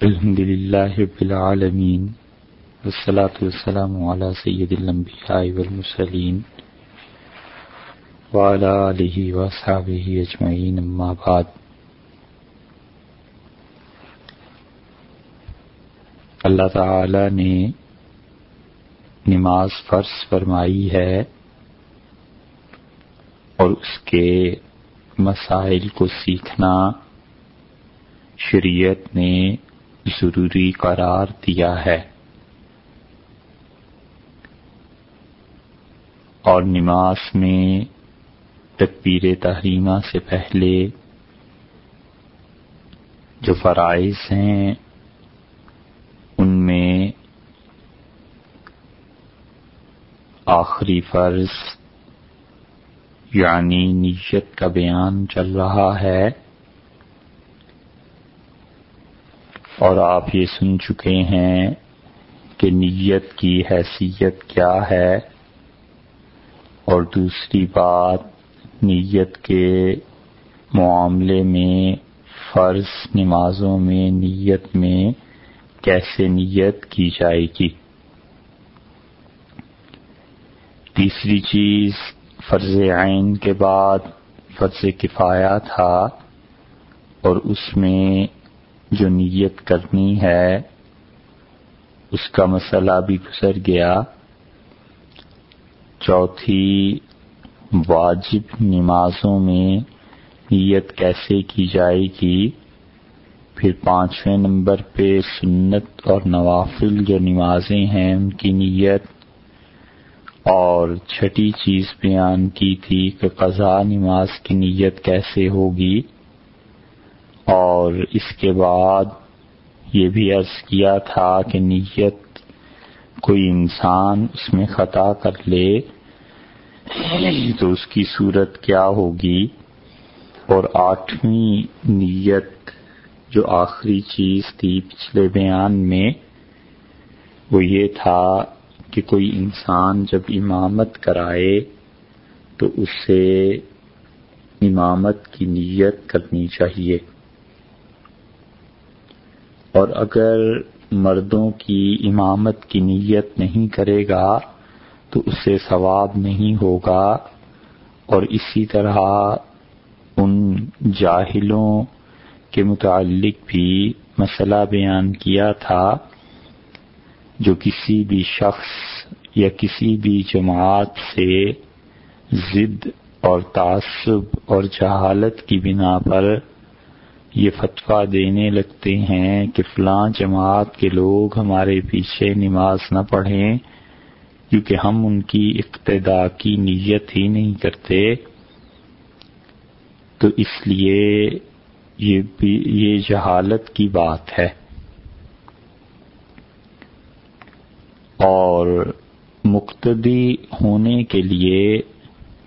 الحمد لله رب العالمين والصلاة والسلام على سيد الأنبياء والمرسلين وعلى آله وأصحابه أجمعين أما بعد اللہ تعالی نے نماز فرض فرمائی ہے اور اس کے مسائل کو سیکھنا شریعت نے ضروری قرار دیا ہے۔ اور نماز میں تکبیر تحریمہ سے پہلے جو فرائض ہیں، ان میں آخری فرض یعنی نیت کا بیان چل رہا ہے۔ اور آپ یہ سن چکے ہیں کہ نیت کی حیثیت کیا ہے۔ اور دوسری بات، نیت کے معاملے میں فرض نمازوں میں نیت میں کیسے نیت کی جائے گی؟ تیسری چیز، فرض عین کے بعد فرض کفایا تھا اور اس میں جو نیت کرنی ہے، اس کا مسئلہ بھی گزر گیا۔ چوتھی، واجب نمازوں میں نیت کیسے کی جائے گی؟ پھر پانچویں نمبر پہ سنت اور نوافل جو نمازیں ہیں، ان کی نیت۔ اور چھٹی چیز بیان کی تھی کہ قضا نماز کی نیت کیسے ہوگی۔ اور اس کے بعد یہ بھی عرض کیا تھا کہ نیت کوئی انسان اس میں خطا کر لے تو اس کی صورت کیا ہوگی؟ اور آٹھویں نیت جو آخری چیز تھی پچھلے بیان میں وہ یہ تھا کہ کوئی انسان جب امامت کرائے تو اسے امامت کی نیت کرنی چاہیے۔ اور اگر مردوں کی امامت کی نیت نہیں کرے گا تو اسے ثواب نہیں ہوگا اور اسی طرح ان جاہلوں کے متعلق بھی مسئلہ بیان کیا تھا جو کسی بھی شخص یا کسی بھی جماعت سے ضد اور تعصب اور جہالت کی بنا پر یہ فتویٰ دینے لگتے ہیں کہ فلاں جماعت کے لوگ ہمارے پیچھے نماز نہ پڑھیں، کیونکہ ہم ان کی اقتدا کی نیت ہی نہیں کرتے۔ تو اس لیے یہ بھی، یہ جہالت کی بات ہے۔ اور مقتدی ہونے کے لیے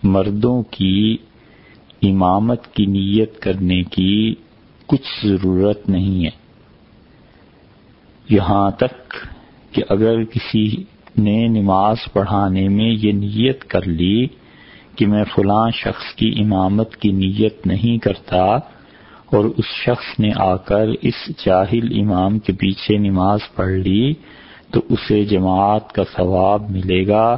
مردوں کی امامت کی نیت کرنے کی کچھ ضرورت نہیں ہے۔ یہاں تک کہ اگر کسی نے نماز پڑھانے میں یہ نیت کر لی کہ میں فلاں شخص کی امامت کی نیت نہیں کرتا اور اس شخص نے آ کر اس جاہل امام کے پیچھے نماز پڑھ لی، تو اسے جماعت کا ثواب ملے گا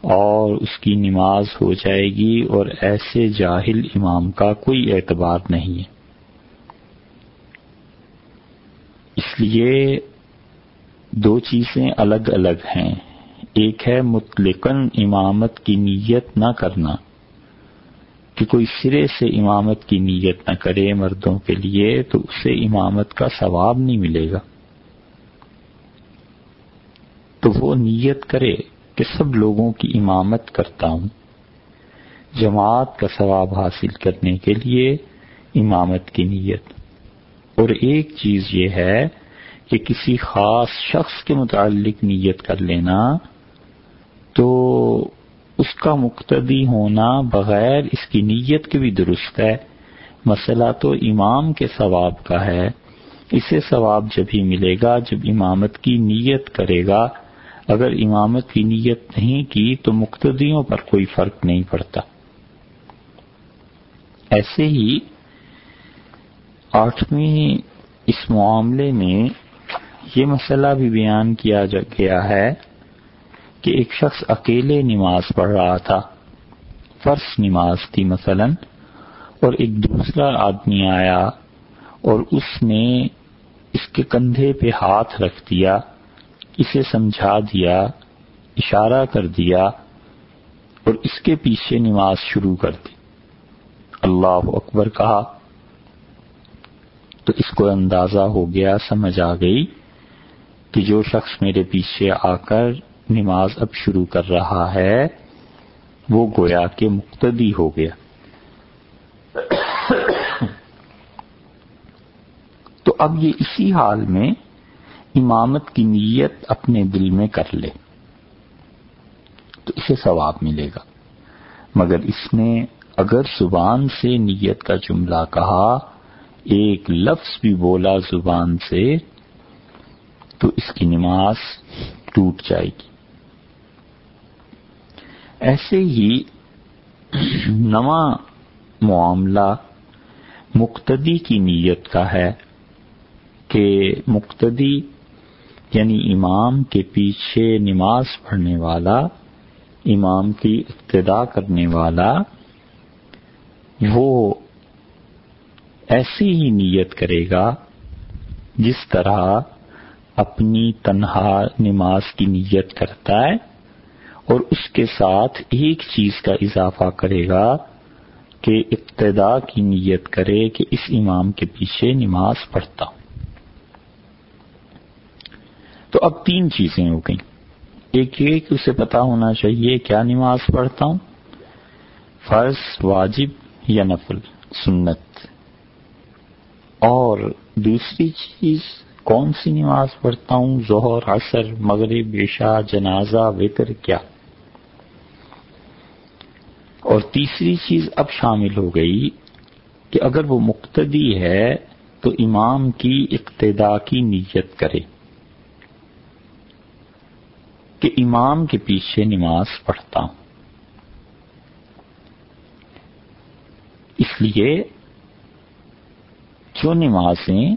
اور اس کی نماز ہو جائے گی اور ایسے جاہل امام کا کوئی اعتبار نہیں ہے۔ اس لیے دو چیزیں الگ الگ ہیں۔ ایک ہے مطلقاً امامت کی نیت نہ کرنا، کہ کوئی سرے سے امامت کی نیت نہ کرے مردوں کے لیے، تو اسے امامت کا ثواب نہیں ملے گا۔ تو وہ نیت کرے کہ سب لوگوں کی امامت کرتا ہوں۔ جماعت کا ثواب حاصل کرنے کے لیے امامت کی نیت۔ اور ایک چیز یہ ہے کہ کسی خاص شخص کے متعلق نیت کر لینا تو اس کا مقتدی ہونا بغیر اس کی نیت کے بھی درست ہے۔ مسئلہ تو امام کے ثواب کا ہے۔ اسے ثواب جب ہی ملے گا، جب امامت کی نیت کرے گا۔ اگر امامت کی نیت نہیں کی تو مقتدیوں پر کوئی فرق نہیں پڑتا۔ ایسے ہی آٹھویں اس معاملے میں یہ مسئلہ بھی بیان کیا گیا ہے کہ ایک شخص اکیلے نماز پڑھ رہا تھا، فرض نماز تھی مثلا، اور ایک دوسرا آدمی آیا اور اس نے اس کے کندھے پہ ہاتھ رکھ دیا، اسے سمجھا دیا، اشارہ کر دیا، اور اس کے پیچھے نماز شروع کر دی۔ اللہ اکبر کہا تو اس کو اندازہ ہو گیا، سمجھ آ گئی کہ جو شخص میرے پیچھے آ کر نماز اب شروع کر رہا ہے، وہ گویا کہ مقتدی ہو گیا۔ تو اب یہ اسی حال میں امامت کی نیت اپنے دل میں کر لے، تو اسے ثواب ملے گا۔ مگر اس نے اگر زبان سے نیت کا جملہ کہا ایک لفظ بھی بولا زبان سے تو اس کی نماز ٹوٹ جائے گی۔ ایسے ہی نواں معاملہ مقتدی کی نیت کا ہے کہ مقتدی یعنی امام کے پیچھے نماز پڑھنے والا، امام کی ابتدا کرنے والا، وہ ایسی ہی نیت کرے گا جس طرح اپنی تنہا نماز کی نیت کرتا ہے اور اس کے ساتھ ایک چیز کا اضافہ کرے گا کہ ابتدا کی نیت کرے کہ اس امام کے پیچھے نماز پڑھتا ہوں۔ تو اب تین چیزیں ہو گئیں۔ ایک یہ کہ اسے پتا ہونا چاہیے کیا نماز پڑھتا ہوں۔ فرض واجب یا نفل؟ سنت۔ اور دوسری چیز، کون سی نماز پڑھتا ہوں؟ ظہر، عصر، مغرب، عشاء، جنازہ، وطر، کیا؟ اور تیسری چیز اب شامل ہو گئی کہ اگر وہ مقتدی ہے تو امام کی اقتدا کی نیت کرے کہ امام کے پیچھے نماز پڑھتا ہوں۔ اس لیے جو نمازیں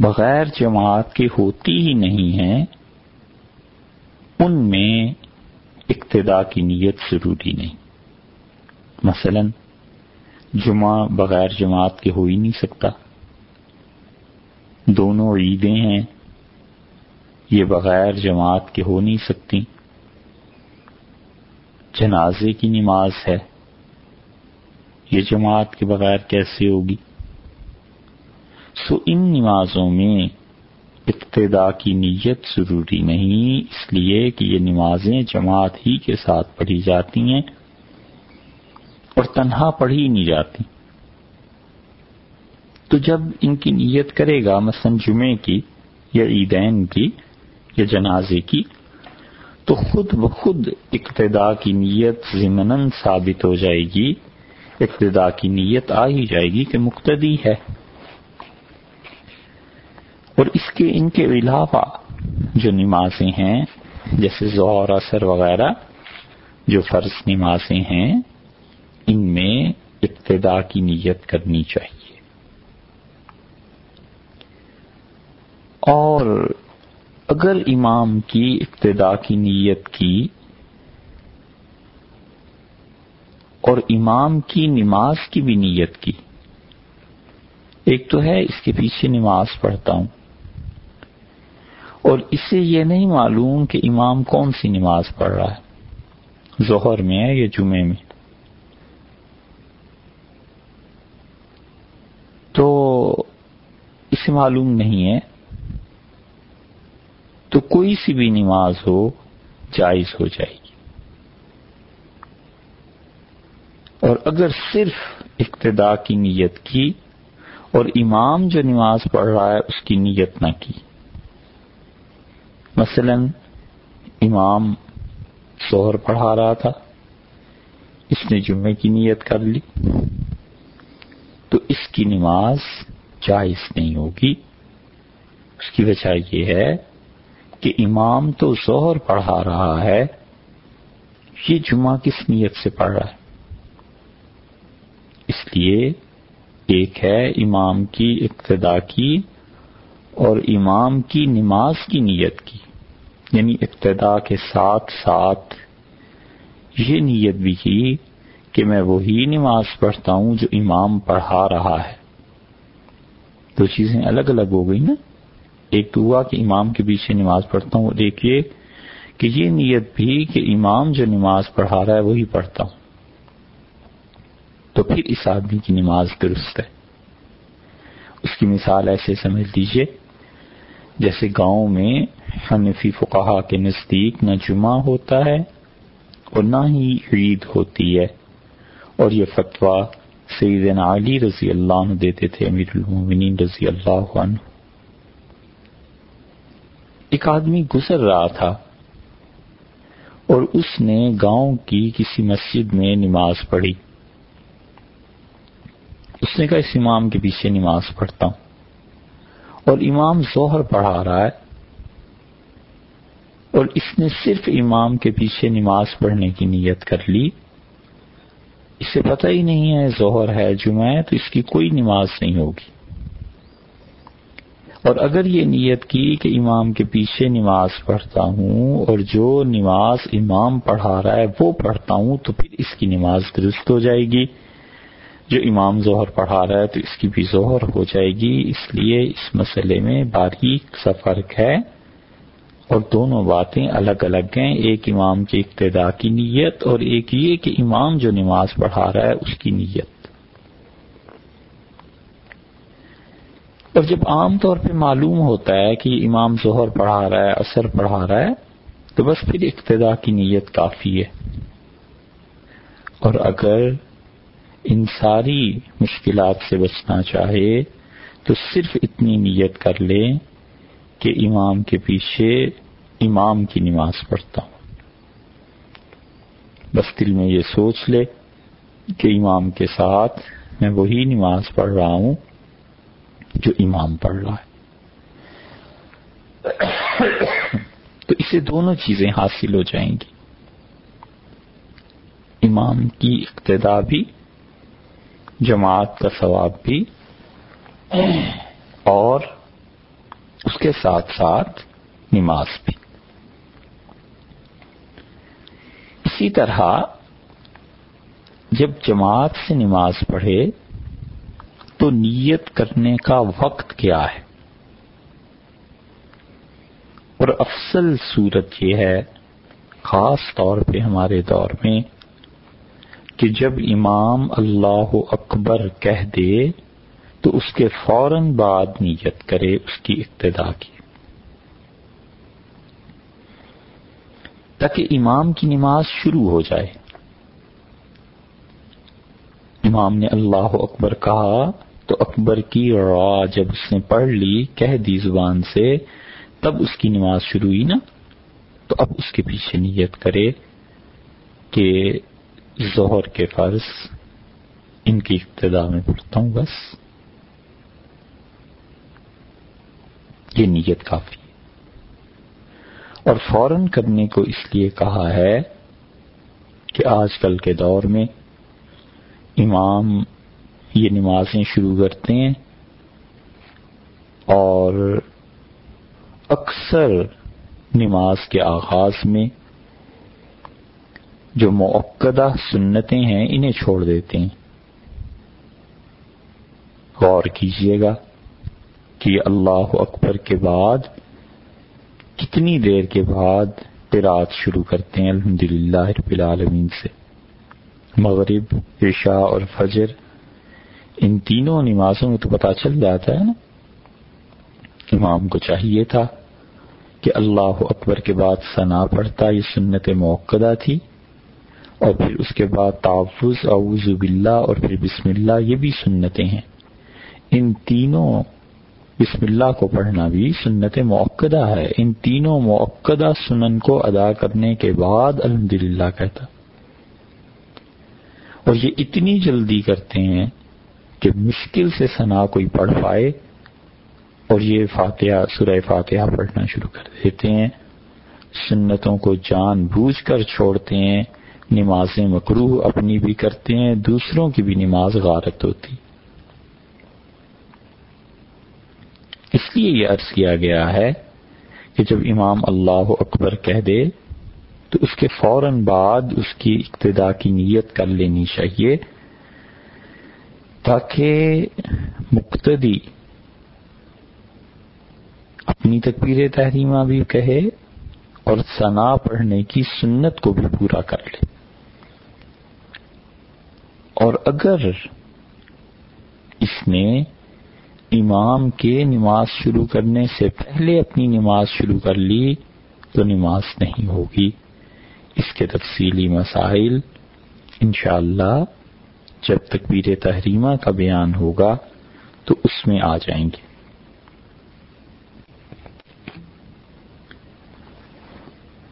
بغیر جماعت کے ہوتی ہی نہیں ہیں، ان میں اقتدا کی نیت ضروری نہیں۔ مثلا، جمعہ بغیر جماعت کے ہو ہی نہیں سکتا۔ دونوں عیدیں ہیں، یہ بغیر جماعت کے ہو نہیں سکتی۔ جنازے کی نماز ہے۔ یہ جماعت کے بغیر کیسے ہوگی؟ سو ان نمازوں میں ابتدا کی نیت ضروری نہیں، اس لیے کہ یہ نمازیں جماعت ہی کے ساتھ پڑھی جاتی ہیں اور تنہا پڑھی نہیں جاتی۔ تو جب ان کی نیت کرے گا، مثلا جمعے کی یا عیدین کی یا جنازے کی، تو خود بخود اقتدا کی نیت ضمن ثابت ہو جائے گی۔ ابتدا کی نیت آ ہی جائے گی کہ مقتدی ہے۔ اور اس کے ان کے علاوہ جو نمازیں ہیں، جیسے ظہر اثر وغیرہ، جو فرض نمازیں ہیں، ان میں ابتدا کی نیت کرنی چاہیے۔ اور اگر امام کی ابتدا کی نیت کی اور امام کی نماز کی بھی نیت کی۔ ایک تو ہے، اس کے پیچھے نماز پڑھتا ہوں۔ اور اس سے یہ نہیں معلوم کہ امام کون سی نماز پڑھ رہا ہے۔ ظہر میں ہے یا جمعے میں؟ تو اسے معلوم نہیں ہے۔ تو کوئی سی بھی نماز ہو، جائز ہو جائے گی اور اگر صرف اقتدا کی نیت کی اور امام جو نماز پڑھ رہا ہے اس کی نیت نہ کی۔ مثلا امام شوہر پڑھا رہا تھا، اس نے جمعے کی نیت کر لی، تو اس کی نماز جائز نہیں ہوگی۔ اس کی وجہ یہ ہے کہ امام تو زہر پڑھا رہا ہے، یہ جمعہ کس نیت سے پڑھ رہا ہے؟ اس لیے ایک ہے امام کی ابتدا کی اور امام کی نماز کی نیت کی۔ یعنی ابتدا کے ساتھ ساتھ یہ نیت بھی کی کہ میں وہی نماز پڑھتا ہوں جو امام پڑھا رہا ہے۔ دو چیزیں الگ الگ ہو گئی نا۔ ایک تو ہوا کہ امام کے پیچھے نماز پڑھتا ہوں دیکھیے کہ یہ نیت بھی کہ امام جو نماز پڑھا رہا ہے وہی پڑھتا ہوں۔ تو پھر اس آدمی کی نماز درست ہے۔ اس کی مثال ایسے سمجھ لیجیے جیسے گاؤں میں حنفی فقہا کے نزدیک نہ جمعہ ہوتا ہے اور نہ ہی عید ہوتی ہے۔ اور یہ فتویٰ سیدنا علی رضی اللہ عنہ دیتے تھے، امیر المومنین رضی اللہ عنہ۔ ایک آدمی گزر رہا تھا اور اس نے گاؤں کی کسی مسجد میں نماز پڑھی۔ اس نے کہا اس امام کے پیچھے نماز پڑھتا ہوں۔ اور امام ظہر پڑھا رہا ہے۔ اور اس نے صرف امام کے پیچھے نماز پڑھنے کی نیت کر لی۔ اسے پتہ ہی نہیں ہے ظہر ہے، جمعہ ہے، تو اس کی کوئی نماز نہیں ہوگی۔ اور اگر یہ نیت کی کہ امام کے پیچھے نماز پڑھتا ہوں اور جو نماز امام پڑھا رہا ہے وہ پڑھتا ہوں، تو پھر اس کی نماز درست ہو جائے گی۔ جو امام ظہر پڑھا رہا ہے تو اس کی بھی ظہر ہو جائے گی، اس لیے اس مسئلے میں باریک سا فرق ہے۔ اور دونوں باتیں الگ الگ ہیں، ایک امام کی ابتدا کی نیت اور ایک یہ کہ امام جو نماز پڑھا رہا ہے اس کی نیت۔ اور جب عام طور پہ معلوم ہوتا ہے کہ امام ظہر پڑھا رہا ہے اثر پڑھا رہا ہے، تو بس پھر ابتدا کی نیت کافی ہے۔ اور اگر ان ساری مشکلات سے بچنا چاہے تو صرف اتنی نیت کر لے کہ امام کے پیچھے امام کی نماز پڑھتا ہوں۔ بس دل میں یہ سوچ لے کہ امام کے ساتھ میں وہی نماز پڑھ رہا ہوں جو امام پڑھ رہا ہے۔ تو اسے دونوں چیزیں حاصل ہو جائیں گی۔ امام کی اقتدا بھی جماعت کا ثواب بھی اور اس کے ساتھ ساتھ نماز بھی۔ اسی طرح جب جماعت سے نماز پڑھے تو نیت کرنے کا وقت کیا ہے؟ اور افضل صورت یہ ہے، خاص طور پہ ہمارے دور میں کہ جب امام اللہ اکبر کہہ دے تو اس کے فوراً بعد نیت کرے اس کی ابتدا کی۔ تاکہ امام کی نماز شروع ہو جائے۔ امام نے اللہ اکبر کہا تو اکبر کی را جب اس نے پڑھ لی، کہہ دی زبان سے، تب اس کی نماز شروع ہوئی نا؟ تو اب اس کے پیچھے نیت کرے کہ ظہر کے فرض ان کی ابتدا میں پڑھتا ہوں، بس۔ یہ نیت کافی اور فوراً کرنے کو اس لیے کہا ہے کہ آج کل کے دور میں امام یہ نمازیں شروع کرتے ہیں اور اکثر نماز کے آغاز میں جو معقدہ سنتیں ہیں انہیں چھوڑ دیتے ہیں۔ غور کیجیے گا کہ اللہ اکبر کے بعد، کتنی دیر کے بعد قرات شروع کرتے ہیں الحمد للہ رب العالمین سے۔ مغرب، عشاء اور فجر، ان تینوں نمازوں میں تو پتہ چل جاتا ہے نا۔ امام کو چاہیے تھا کہ اللہ اکبر کے بعد ثنا پڑھتا، یہ سنت موقع تھی۔ اور پھر اس کے بعد تحفظ، اعوذ باللہ اور پھر بسم اللہ، یہ بھی سنتیں ہیں۔ ان تینوں بسم اللہ کو پڑھنا بھی سنت موقع ہے۔ ان تینوں موقع سنن کو ادا کرنے کے بعد الحمد للہ کہتا۔ اور یہ اتنی جلدی کرتے ہیں کہ مشکل سے ثنا کوئی پڑھ پائے اور یہ فاتحہ، سورہ فاتحہ پڑھنا شروع کر دیتے ہیں۔ سنتوں کو جان بوجھ کر چھوڑتے ہیں۔ نمازیں مکروح اپنی بھی کرتے ہیں، دوسروں کی بھی نماز غارت ہوتی۔ اس لیے یہ عرض کیا گیا ہے کہ جب امام اللہ اکبر کہہ دے، تو اس کے فوراً بعد اس کی ابتدا کی نیت کر لینی چاہیے تاکہ مقتدی اپنی تکبیر تحریمہ بھی کہے اور ثنا پڑھنے کی سنت کو بھی پورا کر لے۔ اور اگر اس نے امام کے نماز شروع کرنے سے پہلے اپنی نماز شروع کر لی تو نماز نہیں ہوگی۔ اس کے تفصیلی مسائل انشاءاللہ اللہ جب تکبیر تحریمہ کا بیان ہوگا تو اس میں آ جائیں گے۔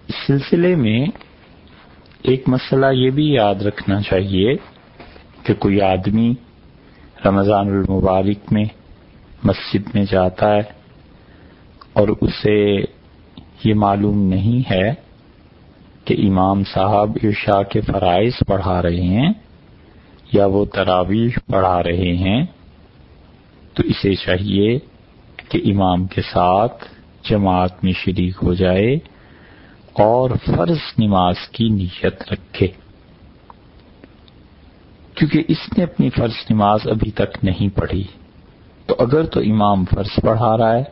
اس سلسلے میں ایک مسئلہ یہ بھی یاد رکھنا چاہیے کہ کوئی آدمی رمضان المبارک میں مسجد میں جاتا ہے اور اسے یہ معلوم نہیں ہے کہ امام صاحب عشاء کے فرائض پڑھا رہے ہیں یا وہ تراویح پڑھا رہے ہیں، تو اسے چاہیے کہ امام کے ساتھ جماعت میں شریک ہو جائے اور فرض نماز کی نیت رکھے۔ کیونکہ اس نے اپنی فرض نماز ابھی تک نہیں پڑھی۔ تو اگر تو امام فرض پڑھا رہا ہے،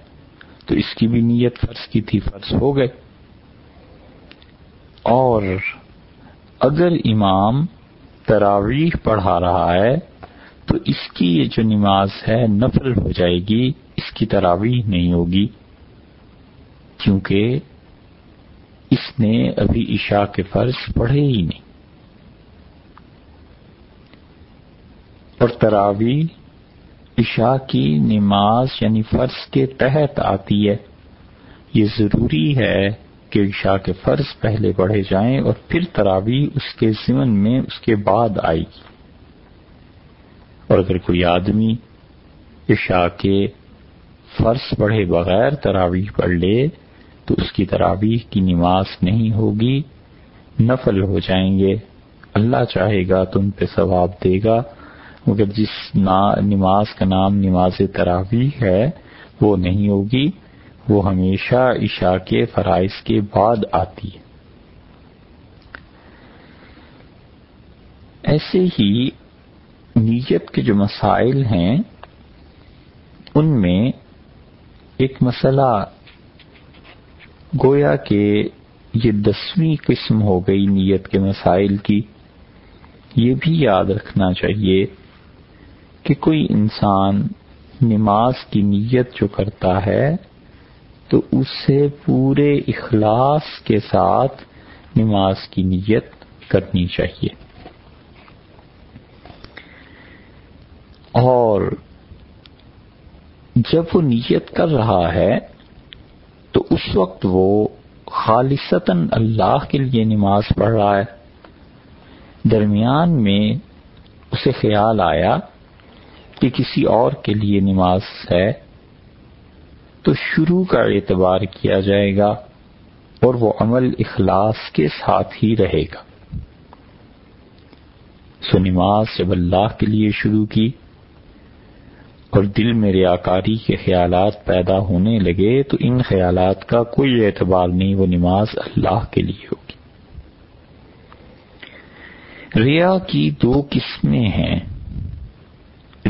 تو اس کی بھی نیت فرض کی تھی، فرض ہو گئے۔ اور اگر امام تراویح پڑھا رہا ہے، تو اس کی یہ جو نماز ہے، نفل ہو جائے گی، اس کی تراویح نہیں ہوگی۔ کیونکہ اس نے ابھی عشاء کے فرض پڑھے ہی نہیں۔ اور تراوی عشاء کی نماز یعنی فرض کے تحت آتی ہے۔ یہ ضروری ہے کہ عشاء کے فرض پہلے پڑھے جائیں اور پھر تراوی اس کے ضمن میں اس کے بعد آئے گی اور اگر کوئی آدمی عشاء کے فرض پڑھے بغیر تراویح پڑھ لے تو اس کی تراویح کی نماز نہیں ہوگی، نفل ہو جائیں گے۔ اللہ چاہے گا تم پہ ثواب دے گا۔ مگر جس نماز کا نام نماز تراوی ہے، وہ نہیں ہوگی، وہ ہمیشہ عشاء کے فرائض کے بعد آتی ہے۔ ایسے ہی نیت کے جو مسائل ہیں، ان میں ایک مسئلہ گویا کہ یہ دسویں قسم ہو گئی نیت کے مسائل کی، یہ بھی یاد رکھنا چاہیے۔ کہ کوئی انسان نماز کی نیت جو کرتا ہے، تو اسے پورے اخلاص کے ساتھ نماز کی نیت کرنی چاہیے۔ اور جب وہ نیت کر رہا ہے، تو اس وقت وہ خالصتاً اللہ کے لیے نماز پڑھ رہا ہے۔ درمیان میں اسے خیال آیا کہ کسی اور کے لیے نماز ہے تو شروع کا اعتبار کیا جائے گا اور وہ عمل اخلاص کے ساتھ ہی رہے گا۔ سو نماز جب اللہ کے لیے شروع کی اور دل میں ریاکاری کے خیالات پیدا ہونے لگے تو ان خیالات کا کوئی اعتبار نہیں، وہ نماز اللہ کے لیے ہوگی۔ ریا کی دو قسمیں ہیں۔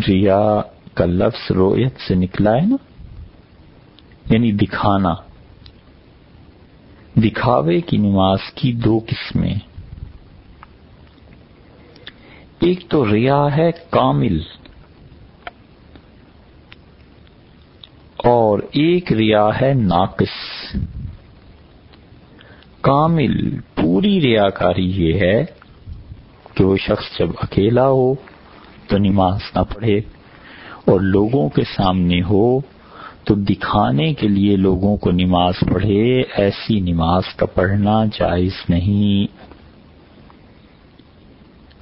ریا کا لفظ رویت سے نکلا ہے نا؟ یعنی دکھانا۔ دکھاوے کی نماز کی دو قسمیں۔ ایک تو ریا ہے کامل۔ اور ایک ریا ہے ناقص۔ کامل پوری ریاکاری یہ ہے کہ وہ شخص جب اکیلا ہو تو نماز نہ پڑھے اور لوگوں کے سامنے ہو تو دکھانے کے لیے لوگوں کو نماز پڑھے، ایسی نماز کا پڑھنا جائز نہیں۔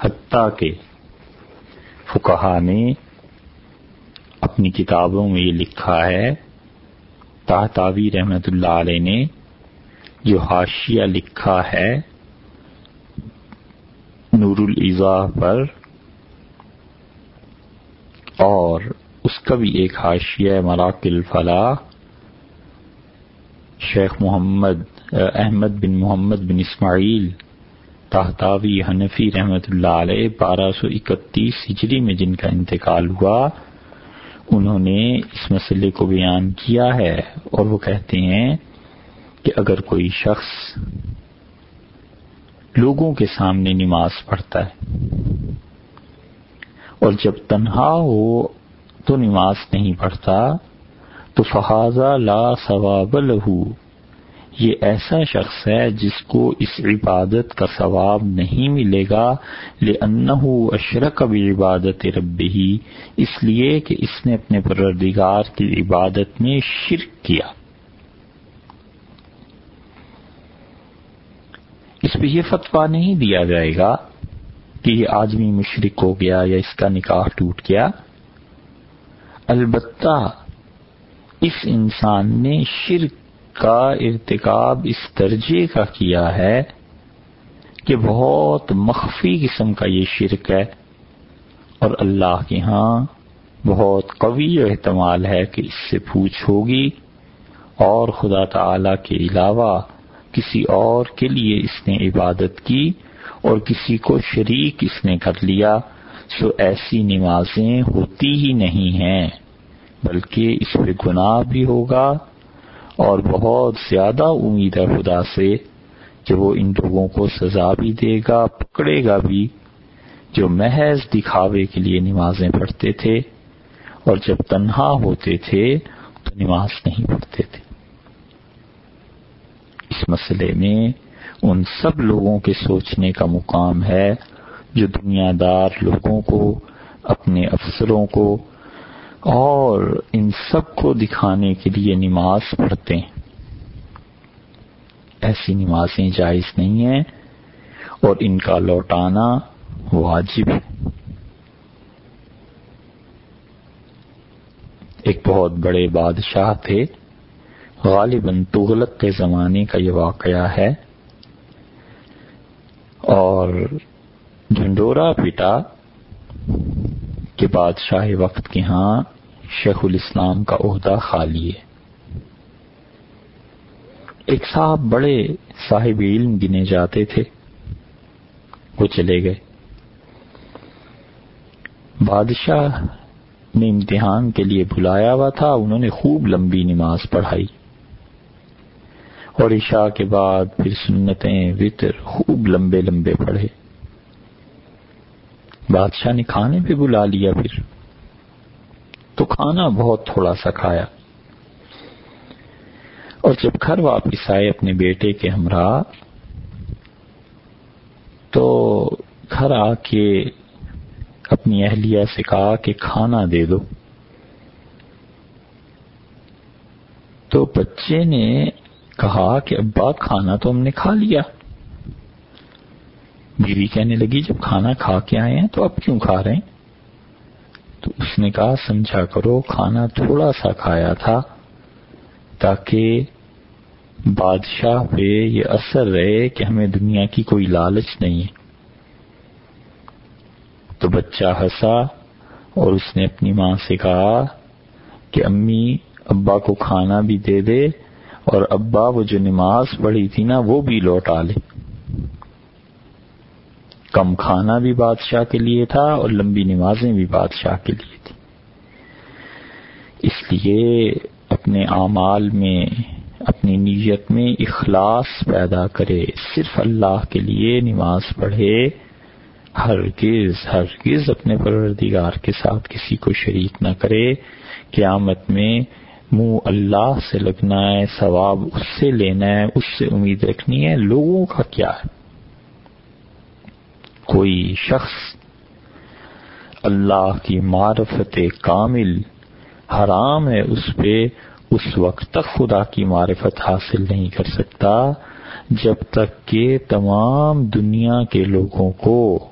حتیٰ کہ فکہ نے اپنی کتابوں میں یہ لکھا ہے تاہتاوی رحمت اللہ علیہ نے جو حاشیہ لکھا ہے، نور الزا پر اور اس کا بھی ایک حاشیہ مراکل فلاح شیخ محمد احمد بن محمد بن اسماعیل تحتاوی حنفی رحمت اللہ علیہ بارہ سو اکتیس ہجری میں جن کا انتقال ہوا، انہوں نے اس مسئلے کو بیان کیا ہے اور وہ کہتے ہیں کہ اگر کوئی شخص لوگوں کے سامنے نماز پڑھتا ہے اور جب تنہا ہو تو نماز نہیں پڑھتا، تو فہذا لا ثواب لہو یہ ایسا شخص ہے جس کو اس عبادت کا ثواب نہیں ملے گا اشرک بھی عبادت رب ہی اس لیے کہ اس نے اپنے پردگار کی عبادت میں شرک کیا۔ اس پہ یہ فتویٰ نہیں دیا جائے گا کہ یہ آدمی مشرق ہو گیا یا اس کا نکاح ٹوٹ گیا۔ البتہ اس انسان نے شرک کا ارتکاب اس درجے کا کیا ہے کہ بہت مخفی قسم کا یہ شرک ہے اور اللہ کے ہاں بہت قوی احتمال ہے کہ اس سے پوچھ ہوگی اور خدا تعالی کے علاوہ کسی اور کے لیے اس نے عبادت کی۔ اور کسی کو شریک اس نے کر لیا، سو ایسی نمازیں ہوتی ہی نہیں ہیں، بلکہ اس پہ گناہ بھی ہوگا۔ اور بہت زیادہ امید ہے خدا سے کہ وہ ان لوگوں کو سزا بھی دے گا، پکڑے گا بھی، جو محض دکھاوے کے لیے نمازیں پڑھتے تھے۔ اور جب تنہا ہوتے تھے، تو نماز نہیں پڑھتے تھے۔ اس مسئلے میں ان سب لوگوں کے سوچنے کا مقام ہے جو دنیا دار لوگوں کو، اپنے افسروں کو اور ان سب کو دکھانے کے لیے نماز پڑھتے ہیں۔ ایسی نمازیں جائز نہیں ہیں اور ان کا لوٹانا واجب ہے۔ ایک بہت بڑے بادشاہ تھے۔ غالباً تغلق کے زمانے کا یہ واقعہ ہے۔ اور جھنڈورا پٹا کے بادشاہ وقت کے ہاں شیخ الاسلام کا عہدہ خالی ہے۔ ایک صاحب بڑے صاحب علم گنے جاتے تھے۔ وہ چلے گئے۔ بادشاہ نے امتحان کے لیے بلایا ہوا تھا۔ انہوں نے خوب لمبی نماز پڑھائی۔ اور عشاء کے بعد پھر سنتیں، وطر، خوب لمبے لمبے پڑھے۔ بادشاہ نے کھانے پہ بلا لیا پھر۔ تو کھانا بہت تھوڑا سا کھایا۔ اور جب گھر واپس آئے اپنے بیٹے کے ہمراہ، تو گھر آ کے اپنی اہلیہ سے کہا کہ کھانا دے دو۔ تو بچے نے کہا کہ ابا کھانا تو ہم نے کھا لیا۔ بیوی کہنے لگی، جب کھانا کھا کے آئے ہیں تو اب کیوں کھا رہے ہیں؟ تو اس نے کہا، سمجھا کرو، کھانا تھوڑا سا کھایا تھا تاکہ بادشاہ پہ یہ اثر رہے کہ ہمیں دنیا کی کوئی لالچ نہیں ہے۔ تو بچہ ہنسا اور اس نے اپنی ماں سے کہا کہ امی، ابا کو کھانا بھی دے دے اور ابا وہ جو نماز پڑھی تھی نا، وہ بھی لوٹا لے۔ کم کھانا بھی بادشاہ کے لیے تھا اور لمبی نمازیں بھی بادشاہ کے لیے تھی اس لیے اپنے اعمال میں، اپنی نیت میں اخلاص پیدا کرے۔ صرف اللہ کے لیے نماز پڑھے، ہرگز ہرگز اپنے پروردگار کے ساتھ کسی کو شریک نہ کرے۔ قیامت میں منہ اللہ سے لگنا ہے، ثواب اس سے لینا ہے، اس سے امید رکھنی ہے، لوگوں کا کیا ہے؟ کوئی شخص اللہ کی معرفت کامل حرام ہے، اس پہ اس وقت تک خدا کی معرفت حاصل نہیں کر سکتا، جب تک کہ تمام دنیا کے لوگوں کو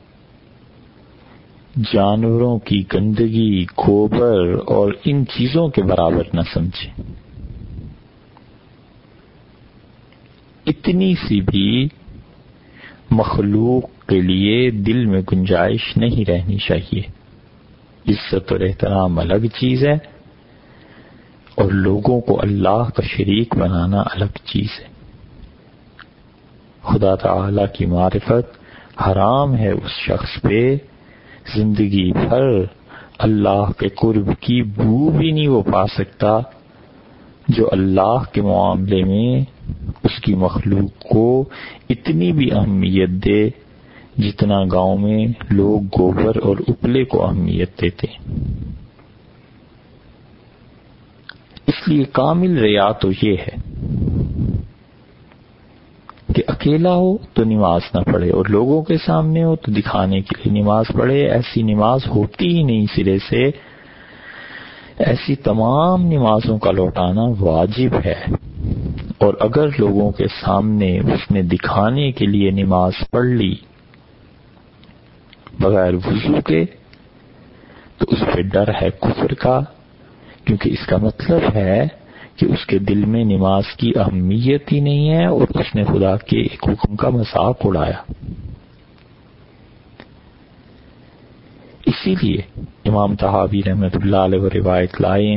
جانوروں کی گندگی گوبر اور ان چیزوں کے برابر نہ سمجھے۔ اتنی سی بھی مخلوق کے لیے دل میں گنجائش نہیں رہنی چاہیے۔ عزت اور احترام الگ چیز ہے اور لوگوں کو اللہ کا شریک بنانا الگ چیز ہے۔ خدا تعالی کی معرفت حرام ہے اس شخص پہ۔ زندگی بھر اللہ کے قرب کی بو بھی نہیں وہ پا سکتا جو اللہ کے معاملے میں اس کی مخلوق کو اتنی بھی اہمیت دے جتنا گاؤں میں لوگ گوبر اور اپلے کو اہمیت دیتے اس لیے کامل ریا تو یہ ہے۔ کہ اکیلا ہو تو نماز نہ پڑھے اور لوگوں کے سامنے ہو تو دکھانے کے لیے نماز پڑھے، ایسی نماز ہوتی ہی نہیں سرے سے۔ ایسی تمام نمازوں کا لوٹانا واجب ہے۔ اور اگر لوگوں کے سامنے اس نے دکھانے کے لیے نماز پڑھ لی بغیر وضو کے، تو اس پہ ڈر ہے کفر کا، کیونکہ اس کا مطلب ہے کہ اس کے دل میں نماز کی اہمیت ہی نہیں ہے اور اس نے خدا کے ایک حکم کا مذاق اڑایا۔ اسی لیے امام تحابی رحمت اللہ علیہ روایت لائے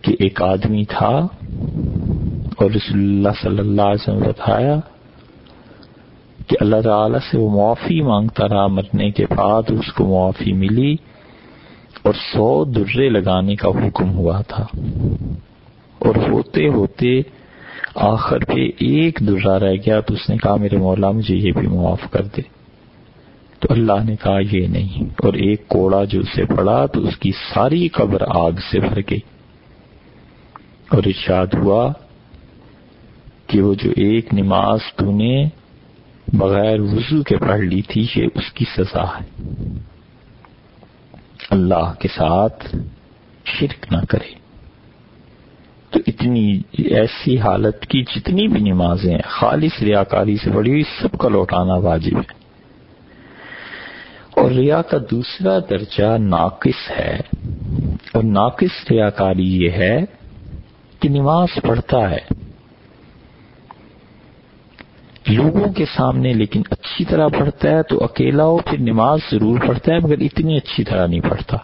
کہ ایک آدمی تھا اور رسول اللہ صلی اللہ علیہ وسلم بتایا کہ اللہ تعالی سے وہ معافی مانگتا رہا، مرنے کے بعد اس کو معافی ملی۔ اور سو درے لگانے کا حکم ہوا تھا۔ اور ہوتے ہوتے آخر پہ ایک درا رہ گیا تو اس نے کہا، میرے مولا، مجھے یہ بھی معاف کر دے۔ تو اللہ نے کہا، یہ نہیں۔ اور ایک کوڑا جو اسے پڑا تو اس کی ساری قبر آگ سے بھر گئی۔ اور ارشاد ہوا کہ وہ جو ایک نماز تو نے بغیر وضو کے پڑھ لی تھی، یہ اس کی سزا ہے۔ اللہ کے ساتھ شرک نہ کرے۔ تو اتنی ایسی حالت کی جتنی بھی نمازیں خالص ریاکاری سے بڑی ہوئی، سب کا لوٹانا واجب ہے۔ اور ریا کا دوسرا درجہ ناقص ہے۔ اور ناقص ریاکاری یہ ہے کہ نماز پڑھتا ہے۔ لوگوں کے سامنے لیکن اچھی طرح پڑھتا ہے تو اکیلا ہو پھر نماز ضرور پڑھتا ہے مگر اتنی اچھی طرح نہیں پڑھتا۔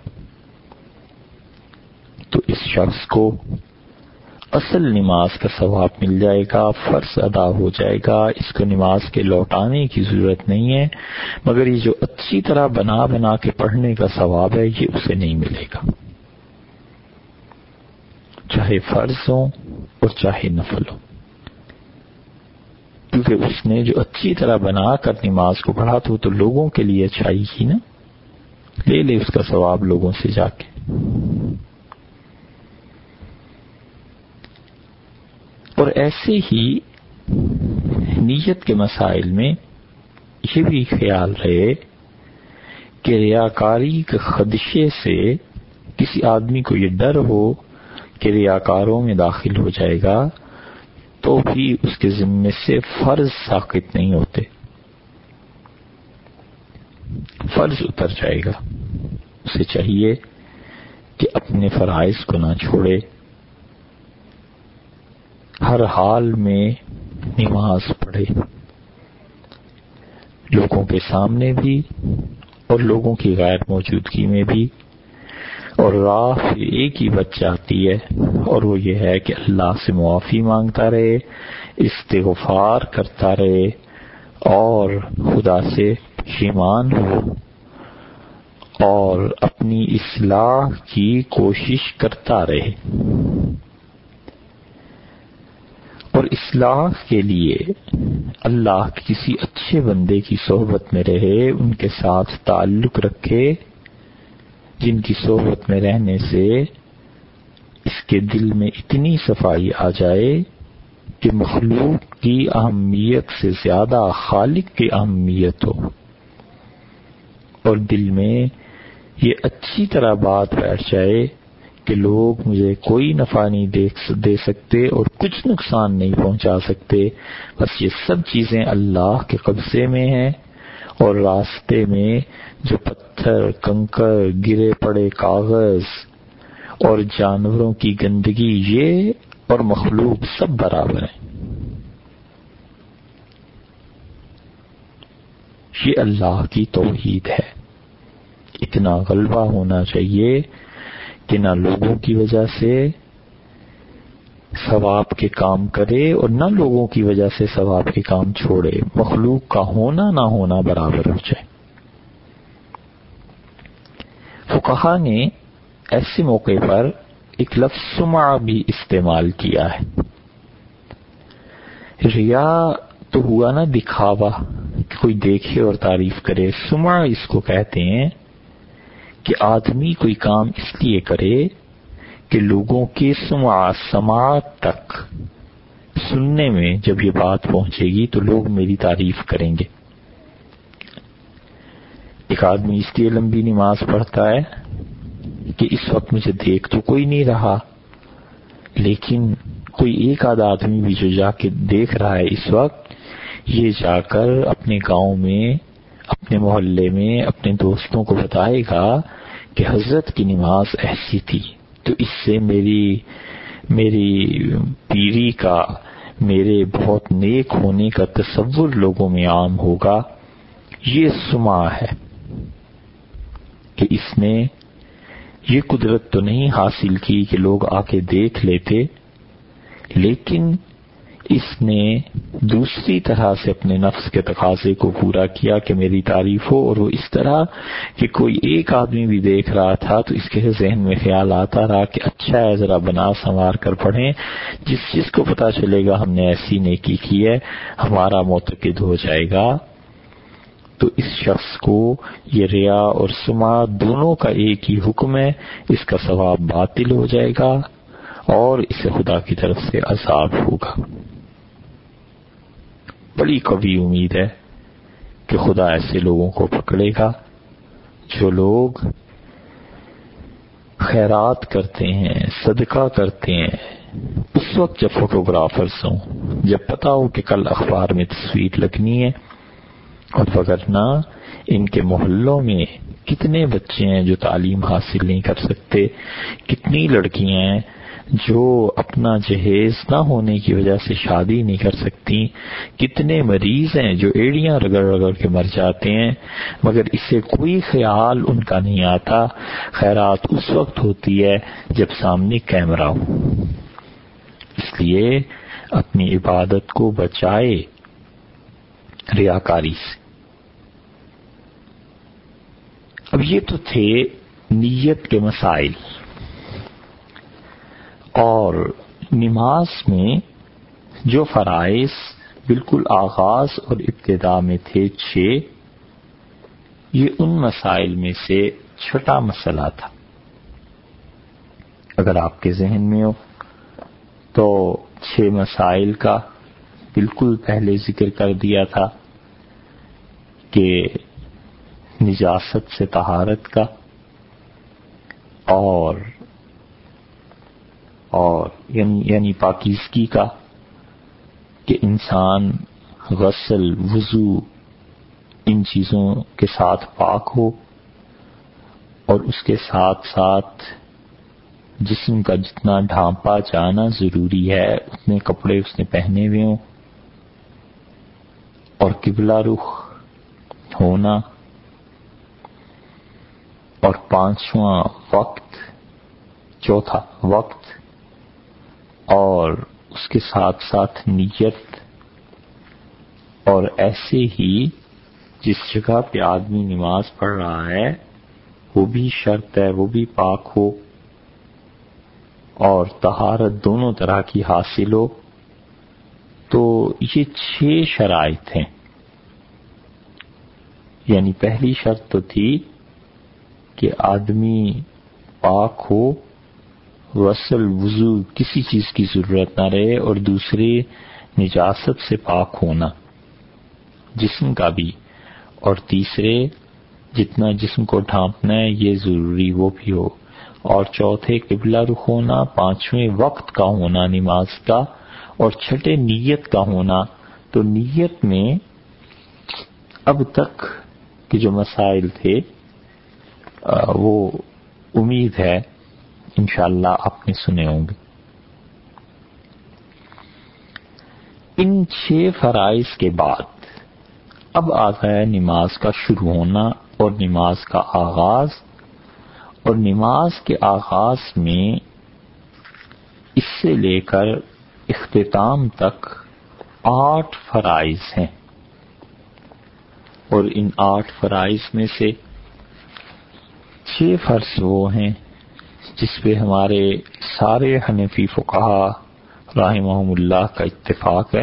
تو اس شخص کو اصل نماز کا ثواب مل جائے گا، فرض ادا ہو جائے گا، اس کو نماز کے لوٹانے کی ضرورت نہیں ہے، مگر یہ جو اچھی طرح بنا بنا کے پڑھنے کا ثواب ہے، یہ اسے نہیں ملے گا۔ چاہے فرض ہو اور چاہے نفل ہو۔ کیونکہ اس نے جو اچھی طرح بنا کر نماز کو پڑھا تو وہ تو لوگوں کے لیے اچھائی ہی نا۔ لے لے اس کا ثواب لوگوں سے جا کے۔ اور ایسے ہی نیت کے مسائل میں یہ بھی خیال رہے کہ ریاکاری کے خدشے سے کسی آدمی کو یہ ڈر ہو کہ ریاکاروں میں داخل ہو جائے گا۔ تو بھی اس کے ذمے سے فرض ساقت نہیں ہوتے۔ فرض اتر جائے گا۔ اسے چاہیے کہ اپنے فرائض کو نہ چھوڑے۔ ہر حال میں نماز پڑھے۔ لوگوں کے سامنے بھی اور لوگوں کی غیر موجودگی میں بھی۔ اور راہ ایک ہی بچ جاتی ہے اور وہ یہ ہے کہ اللہ سے معافی مانگتا رہے، استغفار کرتا رہے اور خدا سے شیمان ہو اور اپنی اصلاح کی کوشش کرتا رہے۔ اور اصلاح کے لیے اللہ کسی اچھے بندے کی صحبت میں رہے، ان کے ساتھ تعلق رکھے جن کی صحبت میں رہنے سے اس کے دل میں اتنی صفائی آ جائے کہ مخلوق کی اہمیت سے زیادہ خالق کی اہمیت ہو۔ اور دل میں یہ اچھی طرح بات بیٹھ جائے کہ لوگ مجھے کوئی نفع نہیں دے سکتے اور کچھ نقصان نہیں پہنچا سکتے۔ بس یہ سب چیزیں اللہ کے قبضے میں ہیں۔ اور راستے میں جو پتھر، کنکر، گرے پڑے کاغذ اور جانوروں کی گندگی، یہ اور مخلوق سب برابر ہیں۔ یہ اللہ کی توحید ہے۔ اتنا غلبہ ہونا چاہیے کہ نہ لوگوں کی وجہ سے ثواب کے کام کرے اور نہ لوگوں کی وجہ سے ثواب کے کام چھوڑے۔ مخلوق کا ہونا نہ ہونا برابر ہو جائے۔ فقہا نے ایسے موقع پر ایک لفظ سما بھی استعمال کیا ہے۔ ریا تو ہوا نا دکھاوا کہ کوئی دیکھے اور تعریف کرے۔ سما اس کو کہتے ہیں کہ آدمی کوئی کام اس لیے کرے کہ لوگوں کی سما سماعت تک سننے میں جب یہ بات پہنچے گی تو لوگ میری تعریف کریں گے۔ ایک آدمی اس لیے لمبی نماز پڑھتا ہے کہ اس وقت مجھے دیکھ تو کوئی نہیں رہا، لیکن کوئی ایک آدھ آدمی بھی جو جا کے دیکھ رہا ہے اس وقت، یہ جا کر اپنے گاؤں میں، اپنے محلے میں، اپنے دوستوں کو بتائے گا کہ حضرت کی نماز ایسی تھی۔ تو اس سے میری میری پیری کا، میرے بہت نیک ہونے کا تصور لوگوں میں عام ہوگا۔ یہ سما ہے کہ اس نے یہ قدرت تو نہیں حاصل کی کہ لوگ آ کے دیکھ لیتے، لیکن اس نے دوسری طرح سے اپنے نفس کے تقاضے کو پورا کیا کہ میری تعریف ہو اور وہ اس طرح کہ کوئی ایک آدمی بھی دیکھ رہا تھا تو اس کے ذہن میں خیال آتا رہا کہ اچھا ہے، ذرا بنا سنوار کر پڑھیں۔ جس چیز کو پتا چلے گا ہم نے ایسی نیکی کی ہے، ہمارا معتقد ہو جائے گا۔ تو اس شخص کو یہ ریا اور سما دونوں کا ایک ہی حکم ہے، اس کا ثواب باطل ہو جائے گا اور اسے خدا کی طرف سے عذاب ہوگا۔ بڑی کبھی امید ہے کہ خدا ایسے لوگوں کو پکڑے گا جو لوگ خیرات کرتے ہیں، صدقہ کرتے ہیں۔ اس وقت جب فوٹوگرافرس ہوں، جب پتا ہو کہ کل اخبار میں تصویر لگنی ہے، اور وغیرہ ان کے محلوں میں کتنے بچے ہیں جو تعلیم حاصل نہیں کر سکتے، کتنی لڑکیاں ہیں جو اپنا جہیز نہ ہونے کی وجہ سے شادی نہیں کر سکتی، کتنے مریض ہیں جو ایڑیاں رگڑ رگڑ کے مر جاتے ہیں، مگر اس سے کوئی خیال ان کا نہیں آتا۔ خیرات اس وقت ہوتی ہے جب سامنے کیمرہ ہو۔ اس لیے اپنی عبادت کو بچائے ریاکاری سے۔ اب یہ تو تھے نیت کے مسائل۔ اور نماز میں جو فرائض بالکل آغاز اور ابتدا میں تھے چھ، یہ ان مسائل میں سے چھٹا مسئلہ تھا۔ اگر آپ کے ذہن میں ہو تو چھ مسائل کا بالکل پہلے ذکر کر دیا تھا کہ نجاست سے طہارت کا اور اور یعنی یعنی پاکیزگی کا کہ انسان غسل، وضو ان چیزوں کے ساتھ پاک ہو اور اس کے ساتھ ساتھ جسم کا جتنا ڈھانپا جانا ضروری ہے، اتنے کپڑے اس نے پہنے ہوئے ہوں اور قبلہ رخ ہونا اور پانچواں وقت، چوتھا وقت اور اس کے ساتھ ساتھ نیت اور ایسے ہی جس جگہ پہ آدمی نماز پڑھ رہا ہے، وہ بھی شرط ہے، وہ بھی پاک ہو اور تہارت دونوں طرح کی حاصل ہو۔ تو یہ چھ شرائط ہیں۔ یعنی پہلی شرط تو تھی کہ آدمی پاک ہو وصل وضو کسی چیز کی ضرورت نہ رہے اور دوسرے نجاست سے پاک ہونا، جسم کا بھی، اور تیسرے، جتنا جسم کو ڈھانپنا ہے، یہ ضروری وہ بھی ہو۔ اور چوتھے، قبلہ رخ ہونا، پانچویں، وقت کا ہونا، نماز کا، اور چھٹے، نیت کا ہونا۔ تو نیت میں اب تک کے جو مسائل تھے وہ امید ہے۔ انشاءاللہ اللہ آپ نے سنے ہوں گے۔ ان چھ فرائض کے بعد اب آ گیا نماز کا شروع ہونا اور نماز کا آغاز۔ اور نماز کے آغاز میں اس سے لے کر اختتام تک آٹھ فرائض ہیں۔ اور ان آٹھ فرائض میں سے چھ فرض وہ ہیں جس پہ ہمارے سارے حنفی فقہ رحمہ اللہ کا اتفاق ہے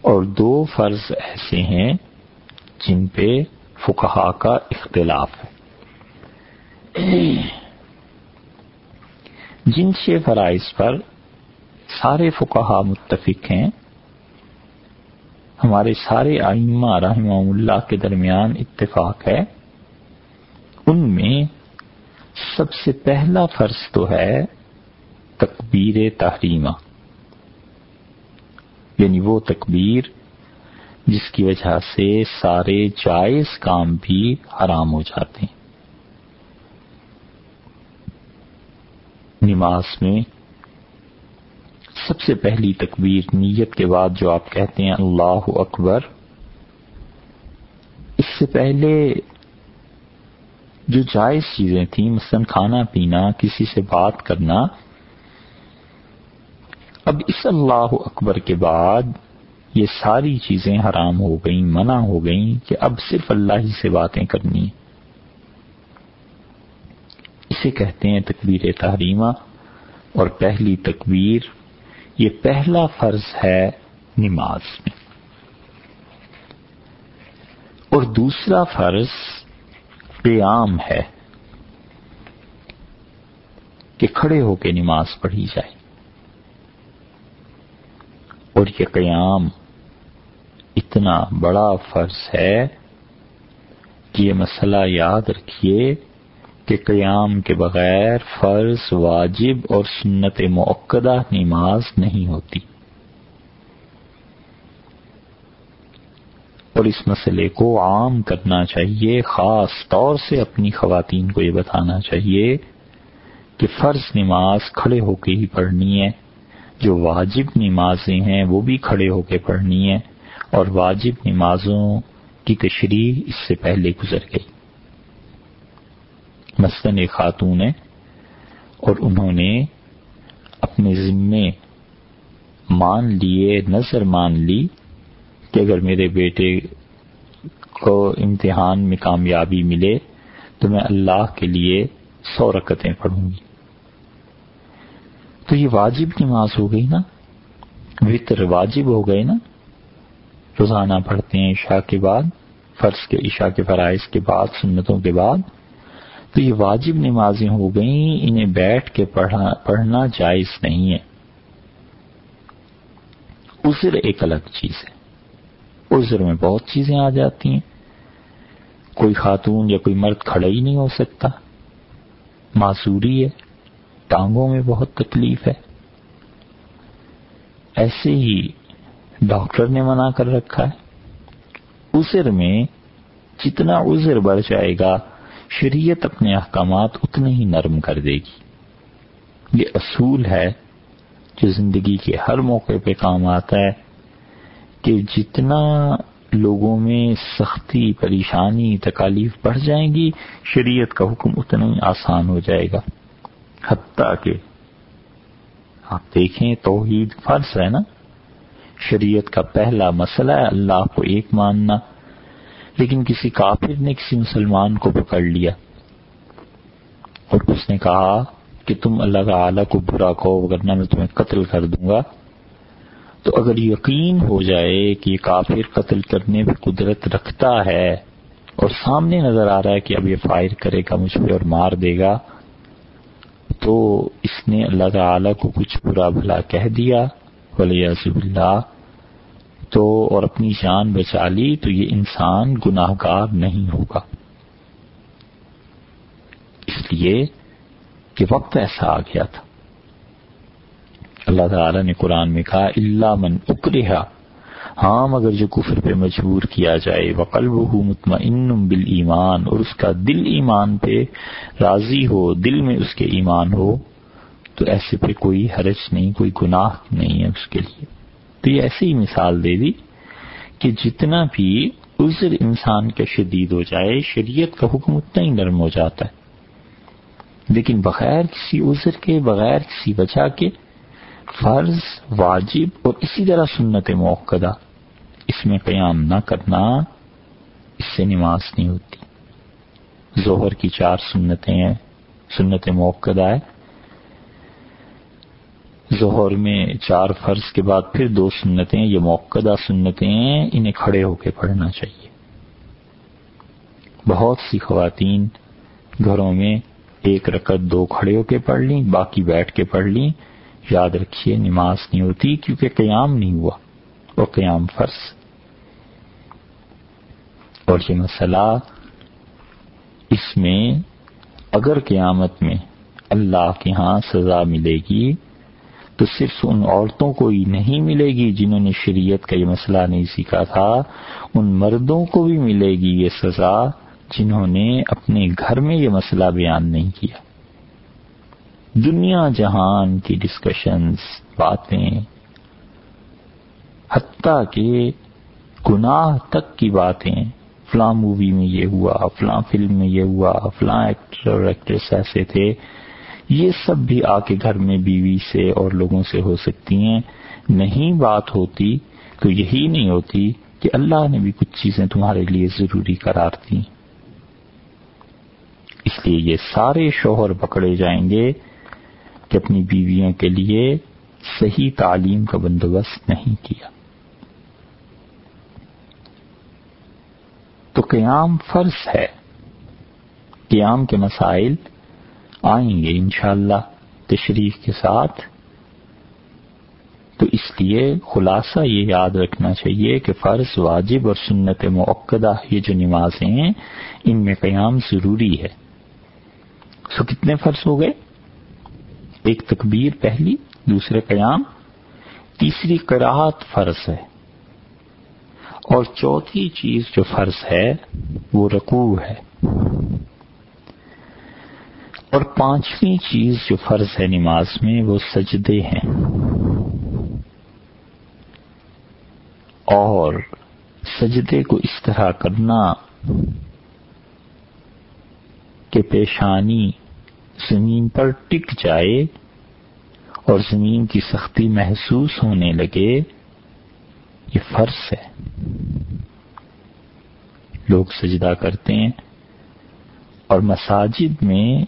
اور دو فرض ایسے ہیں جن پہ فقہا کا اختلاف ہے۔ جن چھ فرائض پر سارے فقہا متفق ہیں، ہمارے سارے آئمہ رحمہ اللہ کے درمیان اتفاق ہے۔ ان میں سب سے پہلا فرض تو ہے تکبیر تحریمہ۔ یعنی وہ تکبیر جس کی وجہ سے سارے جائز کام بھی حرام ہو جاتے ہیں۔ نماز میں سب سے پہلی تکبیر نیت کے بعد جو آپ کہتے ہیں اللہ اکبر، اس سے پہلے جو جائز چیزیں تھیں، مثلا کھانا پینا، کسی سے بات کرنا۔ اب اس اللہ اکبر کے بعد یہ ساری چیزیں حرام ہو گئیں، منع ہو گئیں کہ اب صرف اللہ ہی سے باتیں کرنی۔ اسے کہتے ہیں تکبیر تحریمہ۔ اور پہلی تکبیر، یہ پہلا فرض ہے نماز میں۔ اور دوسرا فرض قیام ہے کہ کھڑے ہو کے نماز پڑھی جائے اور یہ قیام اتنا بڑا فرض ہے کہ یہ مسئلہ یاد رکھیے کہ قیام کے بغیر فرض واجب اور سنت معقدہ نماز نہیں ہوتی۔ اور اس مسئلے کو عام کرنا چاہیے، خاص طور سے اپنی خواتین کو یہ بتانا چاہیے کہ فرض نماز کھڑے ہو کے ہی پڑھنی ہے۔ جو واجب نمازیں ہیں وہ بھی کھڑے ہو کے پڑھنی ہے اور واجب نمازوں کی تشریح اس سے پہلے گزر گئی۔ مثلاً ایک خاتون ہے اور انہوں نے اپنے ذمے مان لیے، نظر مان لی۔ کہ اگر میرے بیٹے کو امتحان میں کامیابی ملے تو میں اللہ کے لیے سو رکتیں پڑھوں گی۔ تو یہ واجب نماز ہو گئی نا؟ وطر واجب ہو گئے نا؟ روزانہ پڑھتے ہیں عشاء کے بعد، فرض کے عشاء کے فرائض کے بعد، سنتوں کے بعد۔ تو یہ واجب نمازیں ہو گئیں، انہیں بیٹھ کے پڑھنا پڑھنا جائز نہیں ہے۔ عذر ایک الگ چیز ہے۔ عذر میں بہت چیزیں آ جاتی ہیں۔ کوئی خاتون یا کوئی مرد کھڑا ہی نہیں ہو سکتا۔ معصوری ہے، ٹانگوں میں بہت تکلیف ہے۔ ایسے ہی ڈاکٹر نے منع کر رکھا ہے۔ عذر میں جتنا عذر بڑھ جائے گا، شریعت اپنے احکامات اتنے ہی نرم کر دے گی۔ یہ اصول ہے جو زندگی کے ہر موقع پہ کام آتا ہے۔ کہ جتنا لوگوں میں سختی، پریشانی، تکالیف بڑھ جائیں گی، شریعت کا حکم اتنا ہی آسان ہو جائے گا۔ حتیٰ کہ آپ دیکھیں، توحید فرض ہے نا؟ شریعت کا پہلا مسئلہ ہے، اللہ کو ایک ماننا۔ لیکن کسی کافر نے کسی مسلمان کو پکڑ لیا اور اس نے کہا کہ تم اللہ تعالی کو برا کہو، ورنہ میں تمہیں قتل کر دوں گا۔ تو اگر یقین ہو جائے کہ یہ کافر قتل کرنے پہ قدرت رکھتا ہے اور سامنے نظر آ رہا ہے کہ اب یہ فائر کرے گا، مجھ پہ اور مار دے گا، تو اس نے اللہ تعالی کو کچھ برا بھلا کہہ دیا ولی اللہ تو اور اپنی جان بچا لی، تو یہ انسان گناہ گار نہیں ہوگا۔ اس لیے کہ وقت ایسا آ گیا تھا۔ اللہ تعالی نے قرآن میں کہا اللہ من اکرا ہاں مگر جو کفر پہ مجبور کیا جائے وقلب ہو مطمئن بال ایمان اور اس کا دل ایمان پہ راضی ہو، دل میں اس کے ایمان ہو، تو ایسے پہ کوئی حرج نہیں، کوئی گناہ نہیں ہے اس کے لیے۔ تو یہ ایسی ہی مثال دے دی کہ جتنا بھی عذر انسان کا شدید ہو جائے، شریعت کا حکم اتنا ہی نرم ہو جاتا ہے۔ لیکن بغیر کسی عذر کے، بغیر کسی وجہ کے فرض، واجب اور اسی طرح سنت موقع اس میں قیام نہ کرنا، اس سے نماز نہیں ہوتی۔ ظہر کی چار سنتیں ہیں، سنت موقع ہے۔ ظہر میں چار فرض کے بعد پھر دو سنتیں، یہ موقع سنتیں ہیں انہیں کھڑے ہو کے پڑھنا چاہیے۔ بہت سی خواتین گھروں میں ایک رکعت دو کھڑے ہو کے پڑھ لیں، باقی بیٹھ کے پڑھ لیں۔ یاد رکھیے، نماز نہیں ہوتی کیونکہ قیام نہیں ہوا اور قیام فرض۔ اور یہ مسئلہ اس میں اگر قیامت میں اللہ کے ہاں سزا ملے گی تو صرف ان عورتوں کو ہی نہیں ملے گی جنہوں نے شریعت کا یہ مسئلہ نہیں سیکھا تھا، ان مردوں کو بھی ملے گی یہ سزا جنہوں نے اپنے گھر میں یہ مسئلہ بیان نہیں کیا۔ دنیا جہان کی ڈسکشنز باتیں، حتیٰ کہ گناہ تک کی باتیں، فلاں مووی میں یہ ہوا، فلاں فلم میں یہ ہوا، فلاں ایکٹر اور ایکٹریس ایسے تھے، یہ سب بھی آ کے گھر میں بیوی سے اور لوگوں سے ہو سکتی ہیں۔ نہیں بات ہوتی تو یہی نہیں ہوتی کہ اللہ نے بھی کچھ چیزیں تمہارے لیے ضروری قرار دی اس لیے یہ سارے شوہر پکڑے جائیں گے۔ کہ اپنی بیویوں کے لیے صحیح تعلیم کا بندوبست نہیں کیا۔ تو قیام فرض ہے۔ قیام کے مسائل آئیں گے انشاءاللہ تشریف کے ساتھ۔ تو اس لیے خلاصہ یہ یاد رکھنا چاہیے کہ فرض واجب اور سنت معقدہ یہ جو نمازیں ہیں، ان میں قیام ضروری ہے۔ سو کتنے فرض ہو گئے؟ ایک تکبیر پہلی، دوسرے قیام، تیسری قراعت فرض ہے۔ اور چوتھی چیز جو فرض ہے، وہ رکوع ہے۔ اور پانچویں چیز جو فرض ہے نماز میں، وہ سجدے ہیں۔ اور سجدے کو اس طرح کرنا کہ پیشانی زمین پر ٹک جائے اور زمین کی سختی محسوس ہونے لگے، یہ فرض ہے۔ لوگ سجدہ کرتے ہیں اور مساجد میں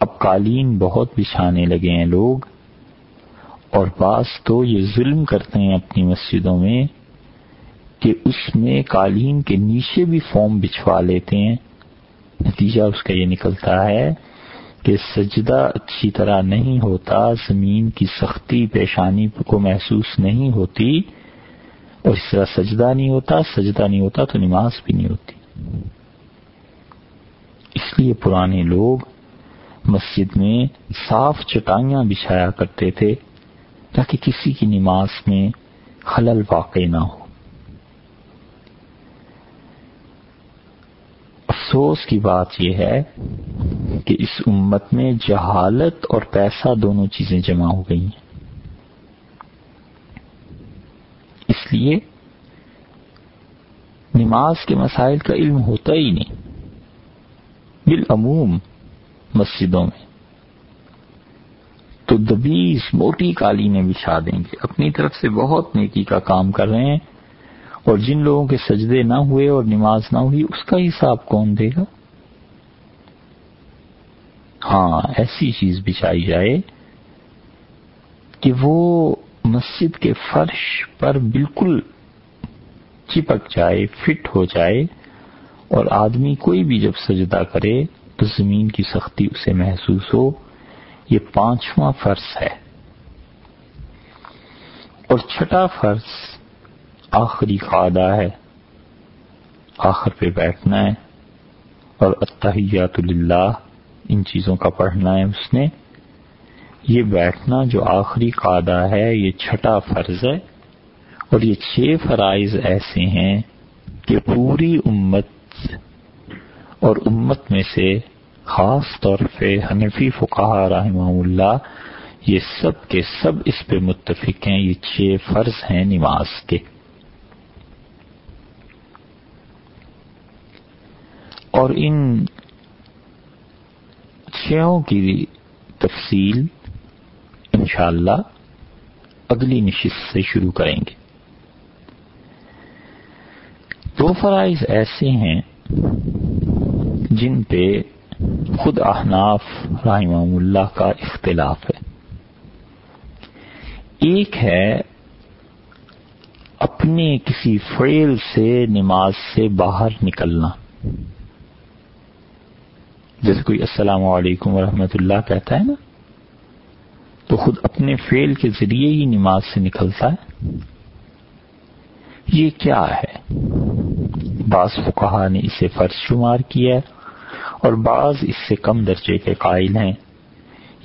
اب قالین بہت بچھانے لگے ہیں لوگ اور بعض تو یہ ظلم کرتے ہیں اپنی مسجدوں میں کہ اس میں قالین کے نیچے بھی فارم بچھوا لیتے ہیں۔ نتیجہ اس کا یہ نکلتا ہے کہ سجدہ اچھی طرح نہیں ہوتا، زمین کی سختی، پیشانی کو محسوس نہیں ہوتی اور اس طرح سجدہ نہیں ہوتا، سجدہ نہیں ہوتا تو نماز بھی نہیں ہوتی۔ اس لیے پرانے لوگ مسجد میں صاف چٹائیاں بچھایا کرتے تھے تاکہ کسی کی نماز میں خلل واقع نہ ہو۔ افسوس کی بات یہ ہے کہ اس امت میں جہالت اور پیسہ دونوں چیزیں جمع ہو گئی ہیں۔ اس لیے نماز کے مسائل کا علم ہوتا ہی نہیں۔ بالعموم مسجدوں میں تو دبیس موٹی قالینیں بچھا دیں گے۔ اپنی طرف سے بہت نیکی کا کام کر رہے ہیں۔ اور جن لوگوں کے سجدے نہ ہوئے اور نماز نہ ہوئی، اس کا حساب کون دے گا؟ ہاں ایسی چیز بچھائی جائے کہ وہ مسجد کے فرش پر بالکل چپک جائے، فٹ ہو جائے اور آدمی کوئی بھی جب سجدہ کرے تو زمین کی سختی اسے محسوس ہو۔ یہ پانچواں فرض ہے۔ اور چھٹا فرض آخری قادہ ہے۔ آخر پہ بیٹھنا ہے۔ اور اتحیات للہ، ان چیزوں کا پڑھنا ہے اس نے۔ یہ بیٹھنا جو آخری قادہ ہے، یہ چھٹا فرض ہے۔ اور یہ چھ فرائض ایسے ہیں کہ پوری امت اور امت میں سے خاص طور پہ حنفی فقہ رحمہ اللہ، یہ سب کے سب اس پہ متفق ہیں۔ یہ چھ فرض ہیں نماز کے۔ اور ان چھوں کی تفصیل انشاءاللہ اگلی نشست سے شروع کریں گے۔ دو فرائض ایسے ہیں جن پہ خود احناف رحمہ اللہ کا اختلاف ہے۔ ایک ہے اپنے کسی فعل سے نماز سے باہر نکلنا۔ جیسے کوئی السلام علیکم ورحمۃ اللہ کہتا ہے نا، تو خود اپنے فعل کے ذریعے ہی نماز سے نکلتا ہے۔ یہ کیا ہے؟ بعض فقہا نے اسے فرض شمار کیا ہے اور بعض اس سے کم درجے کے قائل ہیں۔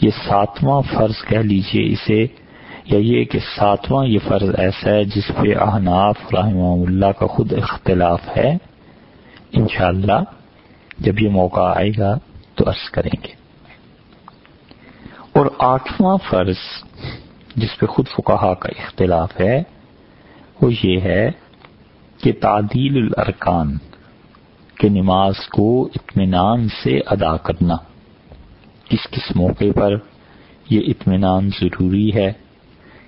یہ ساتواں فرض کہہ لیجیے اسے، یا یہ کہ ساتواں یہ فرض ایسا ہے جس پہ احناف رحمہ اللہ کا خود اختلاف ہے۔ انشاءاللہ جب یہ موقع آئے گا تو عرض کریں گے۔ اور آٹھواں فرض جس پہ خود فقہا کا اختلاف ہے، وہ یہ ہے کہ تعدیل الارکان کہ نماز کو اطمینان سے ادا کرنا۔ کس کس موقع پر یہ اطمینان ضروری ہے؟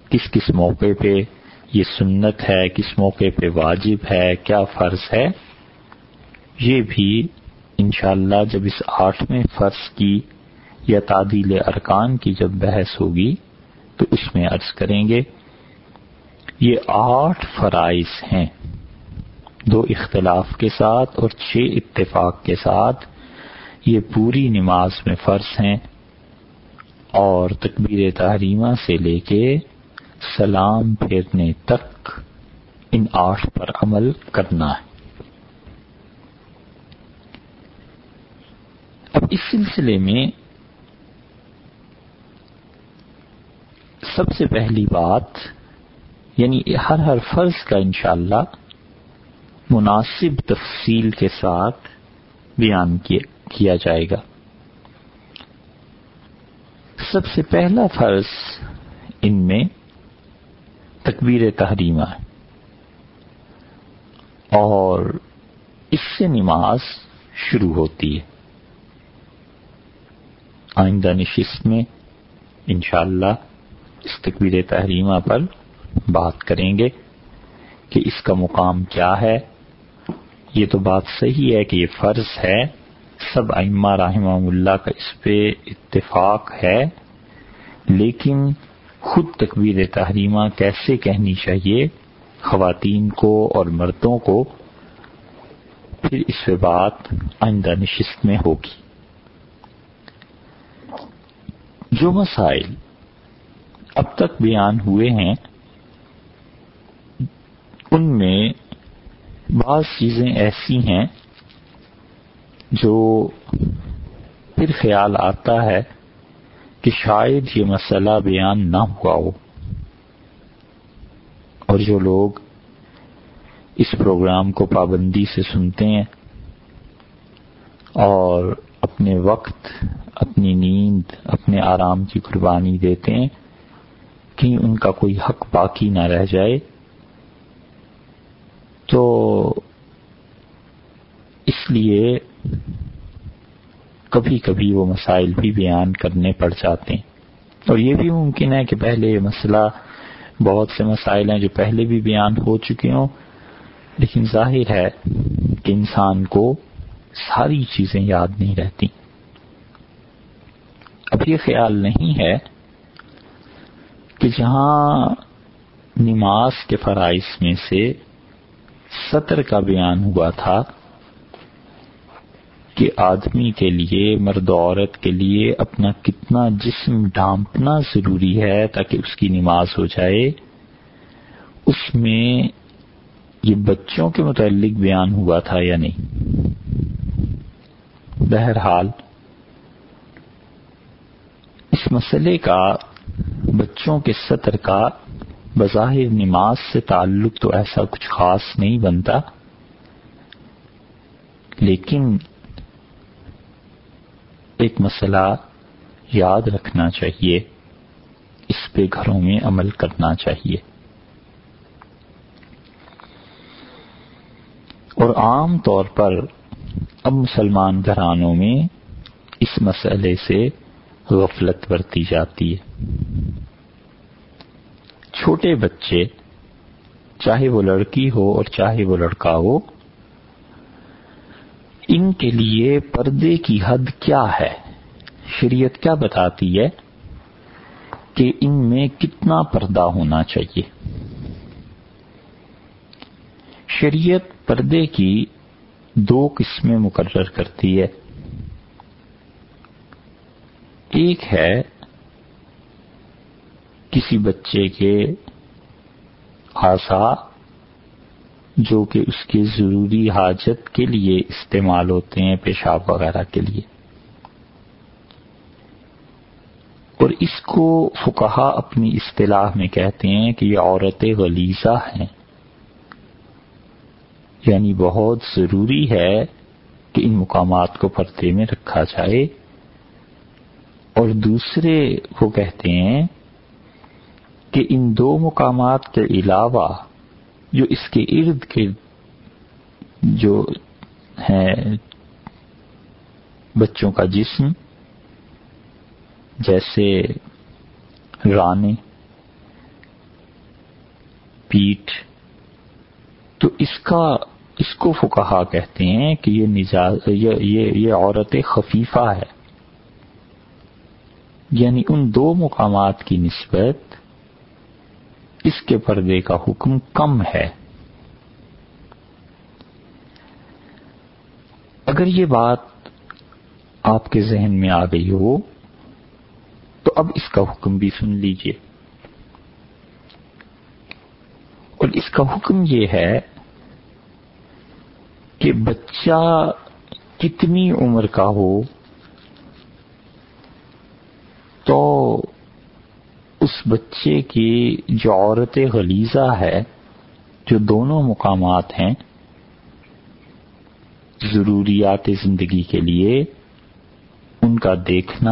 کس کس موقع پہ یہ سنت ہے؟ کس موقع پہ واجب ہے؟ کیا فرض ہے؟ یہ بھی انشاءاللہ جب اس آٹھویں فرض کی یا تعدیل ارکان کی جب بحث ہوگی تو اس میں عرض کریں گے، یہ آٹھ فرائض ہیں۔ دو اختلاف کے ساتھ اور چھ اتفاق کے ساتھ یہ پوری نماز میں فرض ہیں۔ اور تکبیر تحریمہ سے لے کے سلام پھیرنے تک ان آٹھ پر عمل کرنا ہے۔ اب اس سلسلے میں سب سے پہلی بات یعنی ہر ہر فرض کا انشاءاللہ اللہ مناسب تفصیل کے ساتھ بیان کیا جائے گا۔ سب سے پہلا فرض ان میں تکبیر تحریمہ ہے۔ اور اس سے نماز شروع ہوتی ہے۔ آئندہ نشست میں انشاءاللہ استقبیر تحریمہ پر بات کریں گے کہ اس کا مقام کیا ہے۔ یہ تو بات صحیح ہے کہ یہ فرض ہے۔ سب ائمہ رحمہ اللہ کا اس پہ اتفاق ہے۔ لیکن خود تکبیر تحریمہ کیسے کہنی چاہیے؟ خواتین کو اور مردوں کو۔ پھر اس پہ بات آئندہ نشست میں ہوگی۔ جو مسائل اب تک بیان ہوئے ہیں، ان میں بعض چیزیں ایسی ہیں جو پھر خیال آتا ہے کہ شاید یہ مسئلہ بیان نہ ہوا ہو۔ اور جو لوگ اس پروگرام کو پابندی سے سنتے ہیں اور اپنے وقت، اپنی نیند، اپنے آرام کی قربانی دیتے ہیں کہ ان کا کوئی حق باقی نہ رہ جائے، تو اس لیے کبھی کبھی وہ مسائل بھی بیان کرنے پڑ جاتے ہیں۔ اور یہ بھی ممکن ہے کہ پہلے یہ مسئلہ بہت سے مسائل ہیں جو پہلے بھی بیان ہو چکے ہوں، لیکن ظاہر ہے کہ انسان کو ساری چیزیں یاد نہیں رہتی۔ اب یہ خیال نہیں ہے کہ جہاں نماز کے فرائض میں سے سطر کا بیان ہوا تھا کہ آدمی کے لیے، مرد عورت کے لیے اپنا کتنا جسم ڈھانپنا ضروری ہے تاکہ اس کی نماز ہو جائے، اس میں یہ بچوں کے متعلق بیان ہوا تھا یا نہیں؟ بہرحال، اس مسئلے کا بچوں کے سطر کا بظاہر نماز سے تعلق تو ایسا کچھ خاص نہیں بنتا، لیکن ایک مسئلہ یاد رکھنا چاہیے، اس پہ گھروں میں عمل کرنا چاہیے۔ اور عام طور پر اب مسلمان گھرانوں میں اس مسئلے سے غفلت برتی جاتی ہے۔ چھوٹے بچے، چاہے وہ لڑکی ہو اور چاہے وہ لڑکا ہو، ان کے لیے پردے کی حد کیا ہے؟ شریعت کیا بتاتی ہے کہ ان میں کتنا پردہ ہونا چاہیے؟ شریعت پردے کی دو قسمیں مقرر کرتی ہے۔ ایک ہے کسی بچے کے آسا جو کہ اس کے ضروری حاجت کے لیے استعمال ہوتے ہیں پیشاب وغیرہ کے لیے۔ اور اس کو فکہ اپنی اصطلاح میں کہتے ہیں کہ یہ عورتیں غلیظہ ہیں۔ یعنی بہت ضروری ہے کہ ان مقامات کو پردے میں رکھا جائے۔ اور دوسرے وہ کہتے ہیں کہ ان دو مقامات کے علاوہ جو اس کے ارد گرد جو ہے بچوں کا جسم، جیسے رانے پیٹ تو اس کا اس کو فکہ کہتے ہیں کہ یہ نجاز یہ, یہ, یہ عورت خفیفہ ہے۔ یعنی ان دو مقامات کی نسبت اس کے پردے کا حکم کم ہے۔ اگر یہ بات آپ کے ذہن میں آ گئی ہو تو اب اس کا حکم بھی سن لیجیے۔ اور اس کا حکم یہ ہے کہ بچہ کتنی عمر کا ہو تو اس بچے کی جو عورت غلیزہ ہے، جو دونوں مقامات ہیں، ضروریات زندگی کے لیے ان کا دیکھنا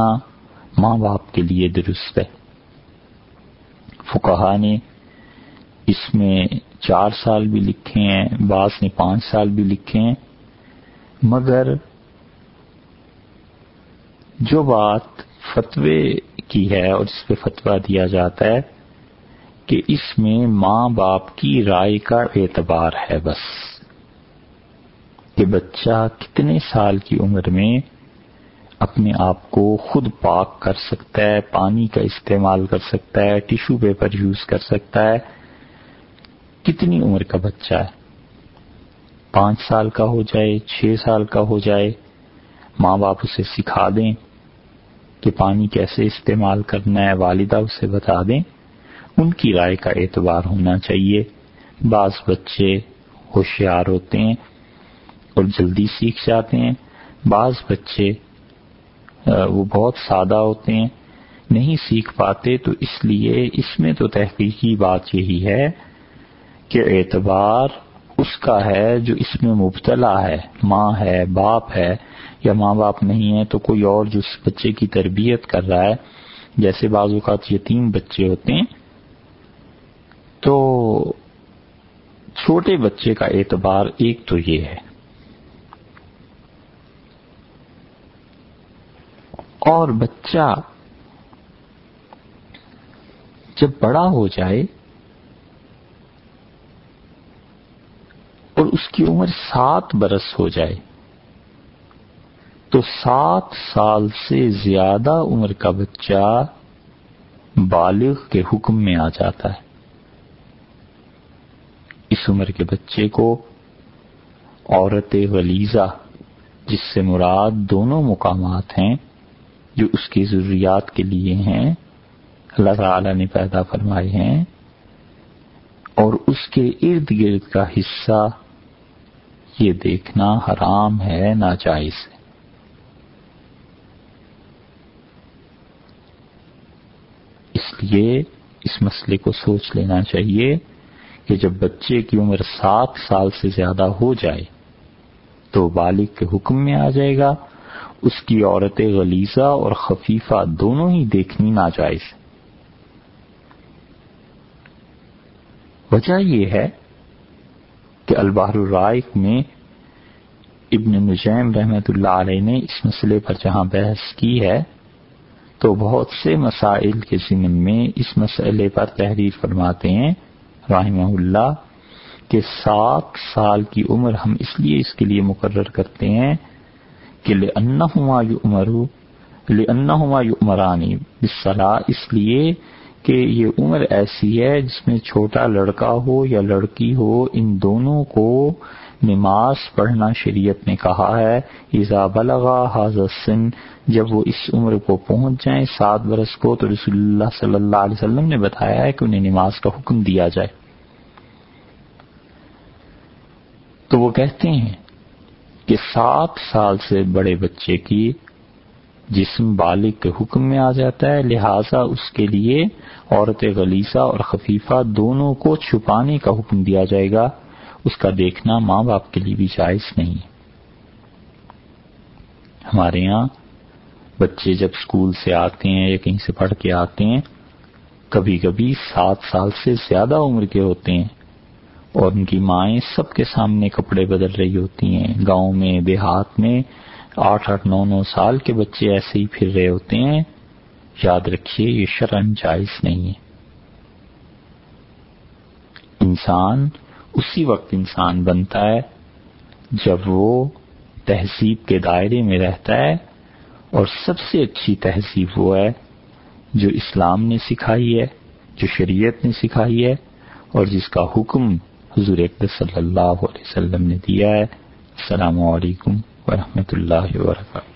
ماں باپ کے لیے درست ہے۔ فکہ نے اس میں چار سال بھی لکھے ہیں، بعض نے پانچ سال بھی لکھے ہیں۔ مگر جو بات فتوے کی ہے اور اس پہ فتویٰ دیا جاتا ہے کہ اس میں ماں باپ کی رائے کا اعتبار ہے بس، کہ بچہ کتنے سال کی عمر میں اپنے آپ کو خود پاک کر سکتا ہے، پانی کا استعمال کر سکتا ہے ٹیشو پیپر یوز کر سکتا ہے۔ کتنی عمر کا بچہ ہے؟ پانچ سال کا ہو جائے، چھ سال کا ہو جائے، ماں باپ اسے سکھا دیں کہ پانی کیسے استعمال کرنا ہے، والدہ اسے بتا دیں۔ ان کی رائے کا اعتبار ہونا چاہیے۔ بعض بچے ہوشیار ہوتے ہیں اور جلدی سیکھ جاتے ہیں۔ بعض بچے وہ بہت سادہ ہوتے ہیں، نہیں سیکھ پاتے تو اس لیے، اس میں تو تحقیقی بات یہی ہے کہ اعتبار اس کا ہے جو اس میں مبتلا ہے۔ ماں ہے، باپ ہے یا ماں باپ نہیں ہے تو کوئی اور جو اس بچے کی تربیت کر رہا ہے، جیسے بعض اوقات یتیم بچے ہوتے ہیں، تو چھوٹے بچے کا اعتبار ایک تو یہ ہے۔ اور بچہ جب بڑا ہو جائے اور اس کی عمر سات برس ہو جائے۔ تو سات سال سے زیادہ عمر کا بچہ بالغ کے حکم میں آ جاتا ہے۔ اس عمر کے بچے کو عورت غلیزہ جس سے مراد دونوں مقامات ہیں، جو اس کی ضروریات کے لیے ہیں، اللہ تعالی نے پیدا فرمائے ہیں، اور اس کے ارد گرد کا حصہ یہ دیکھنا حرام ہے ناجائز۔ ہے لیے اس مسئلے کو سوچ لینا چاہیے کہ جب بچے کی عمر سات سال سے زیادہ ہو جائے تو بالغ کے حکم میں آ جائے گا۔ اس کی عورت غلیزہ اور خفیفہ دونوں ہی دیکھنی ناجائز۔ وجہ یہ ہے کہ البار الرائق میں ابن نجیم رحمت اللہ علیہ نے اس مسئلے پر جہاں بحث کی ہے، تو بہت سے مسائل کے ضمن میں اس مسئلے پر تحریر فرماتے ہیں رحمہ اللہ کہ سات سال کی عمر ہم اس لیے اس کے لیے مقرر کرتے ہیں کہ لنحما یو عمرو لنحما یو عمرانی اس لیے کہ یہ عمر ایسی ہے جس میں چھوٹا لڑکا ہو یا لڑکی ہو، ان دونوں کو نماز پڑھنا شریعت نے کہا ہے۔ ایزا بلغا حاضر سن جب وہ اس عمر کو پہنچ جائیں سات برس کو، تو رسول اللہ صلی اللہ علیہ وسلم نے بتایا ہے کہ انہیں نماز کا حکم دیا جائے۔ تو وہ کہتے ہیں کہ سات سال سے بڑے بچے کی جسم بالغ کے حکم میں آ جاتا ہے، لہذا اس کے لیے عورت غلیسہ اور خفیفہ دونوں کو چھپانے کا حکم دیا جائے گا۔ اس کا دیکھنا ماں باپ کے لیے بھی جائز نہیں۔ ہمارے یہاں بچے جب اسکول سے آتے ہیں یا کہیں سے پڑھ کے آتے ہیں کبھی کبھی سات سال سے زیادہ عمر کے ہوتے ہیں اور ان کی مائیں سب کے سامنے کپڑے بدل رہی ہوتی ہیں۔ گاؤں میں، دیہات میں آٹھ آٹھ نو نو سال کے بچے ایسے ہی پھر رہے ہوتے ہیں۔ یاد رکھیے، یہ شرن جائز نہیں ہے۔ انسان، اسی وقت انسان بنتا ہے جب وہ تہذیب کے دائرے میں رہتا ہے اور سب سے اچھی تہذیب وہ ہے جو اسلام نے سکھائی ہے، جو شریعت نے سکھائی ہے اور جس کا حکم حضور صلی اللہ علیہ وسلم نے دیا ہے۔ السلام علیکم۔ ورحمۃ اللہ وبرکاتہ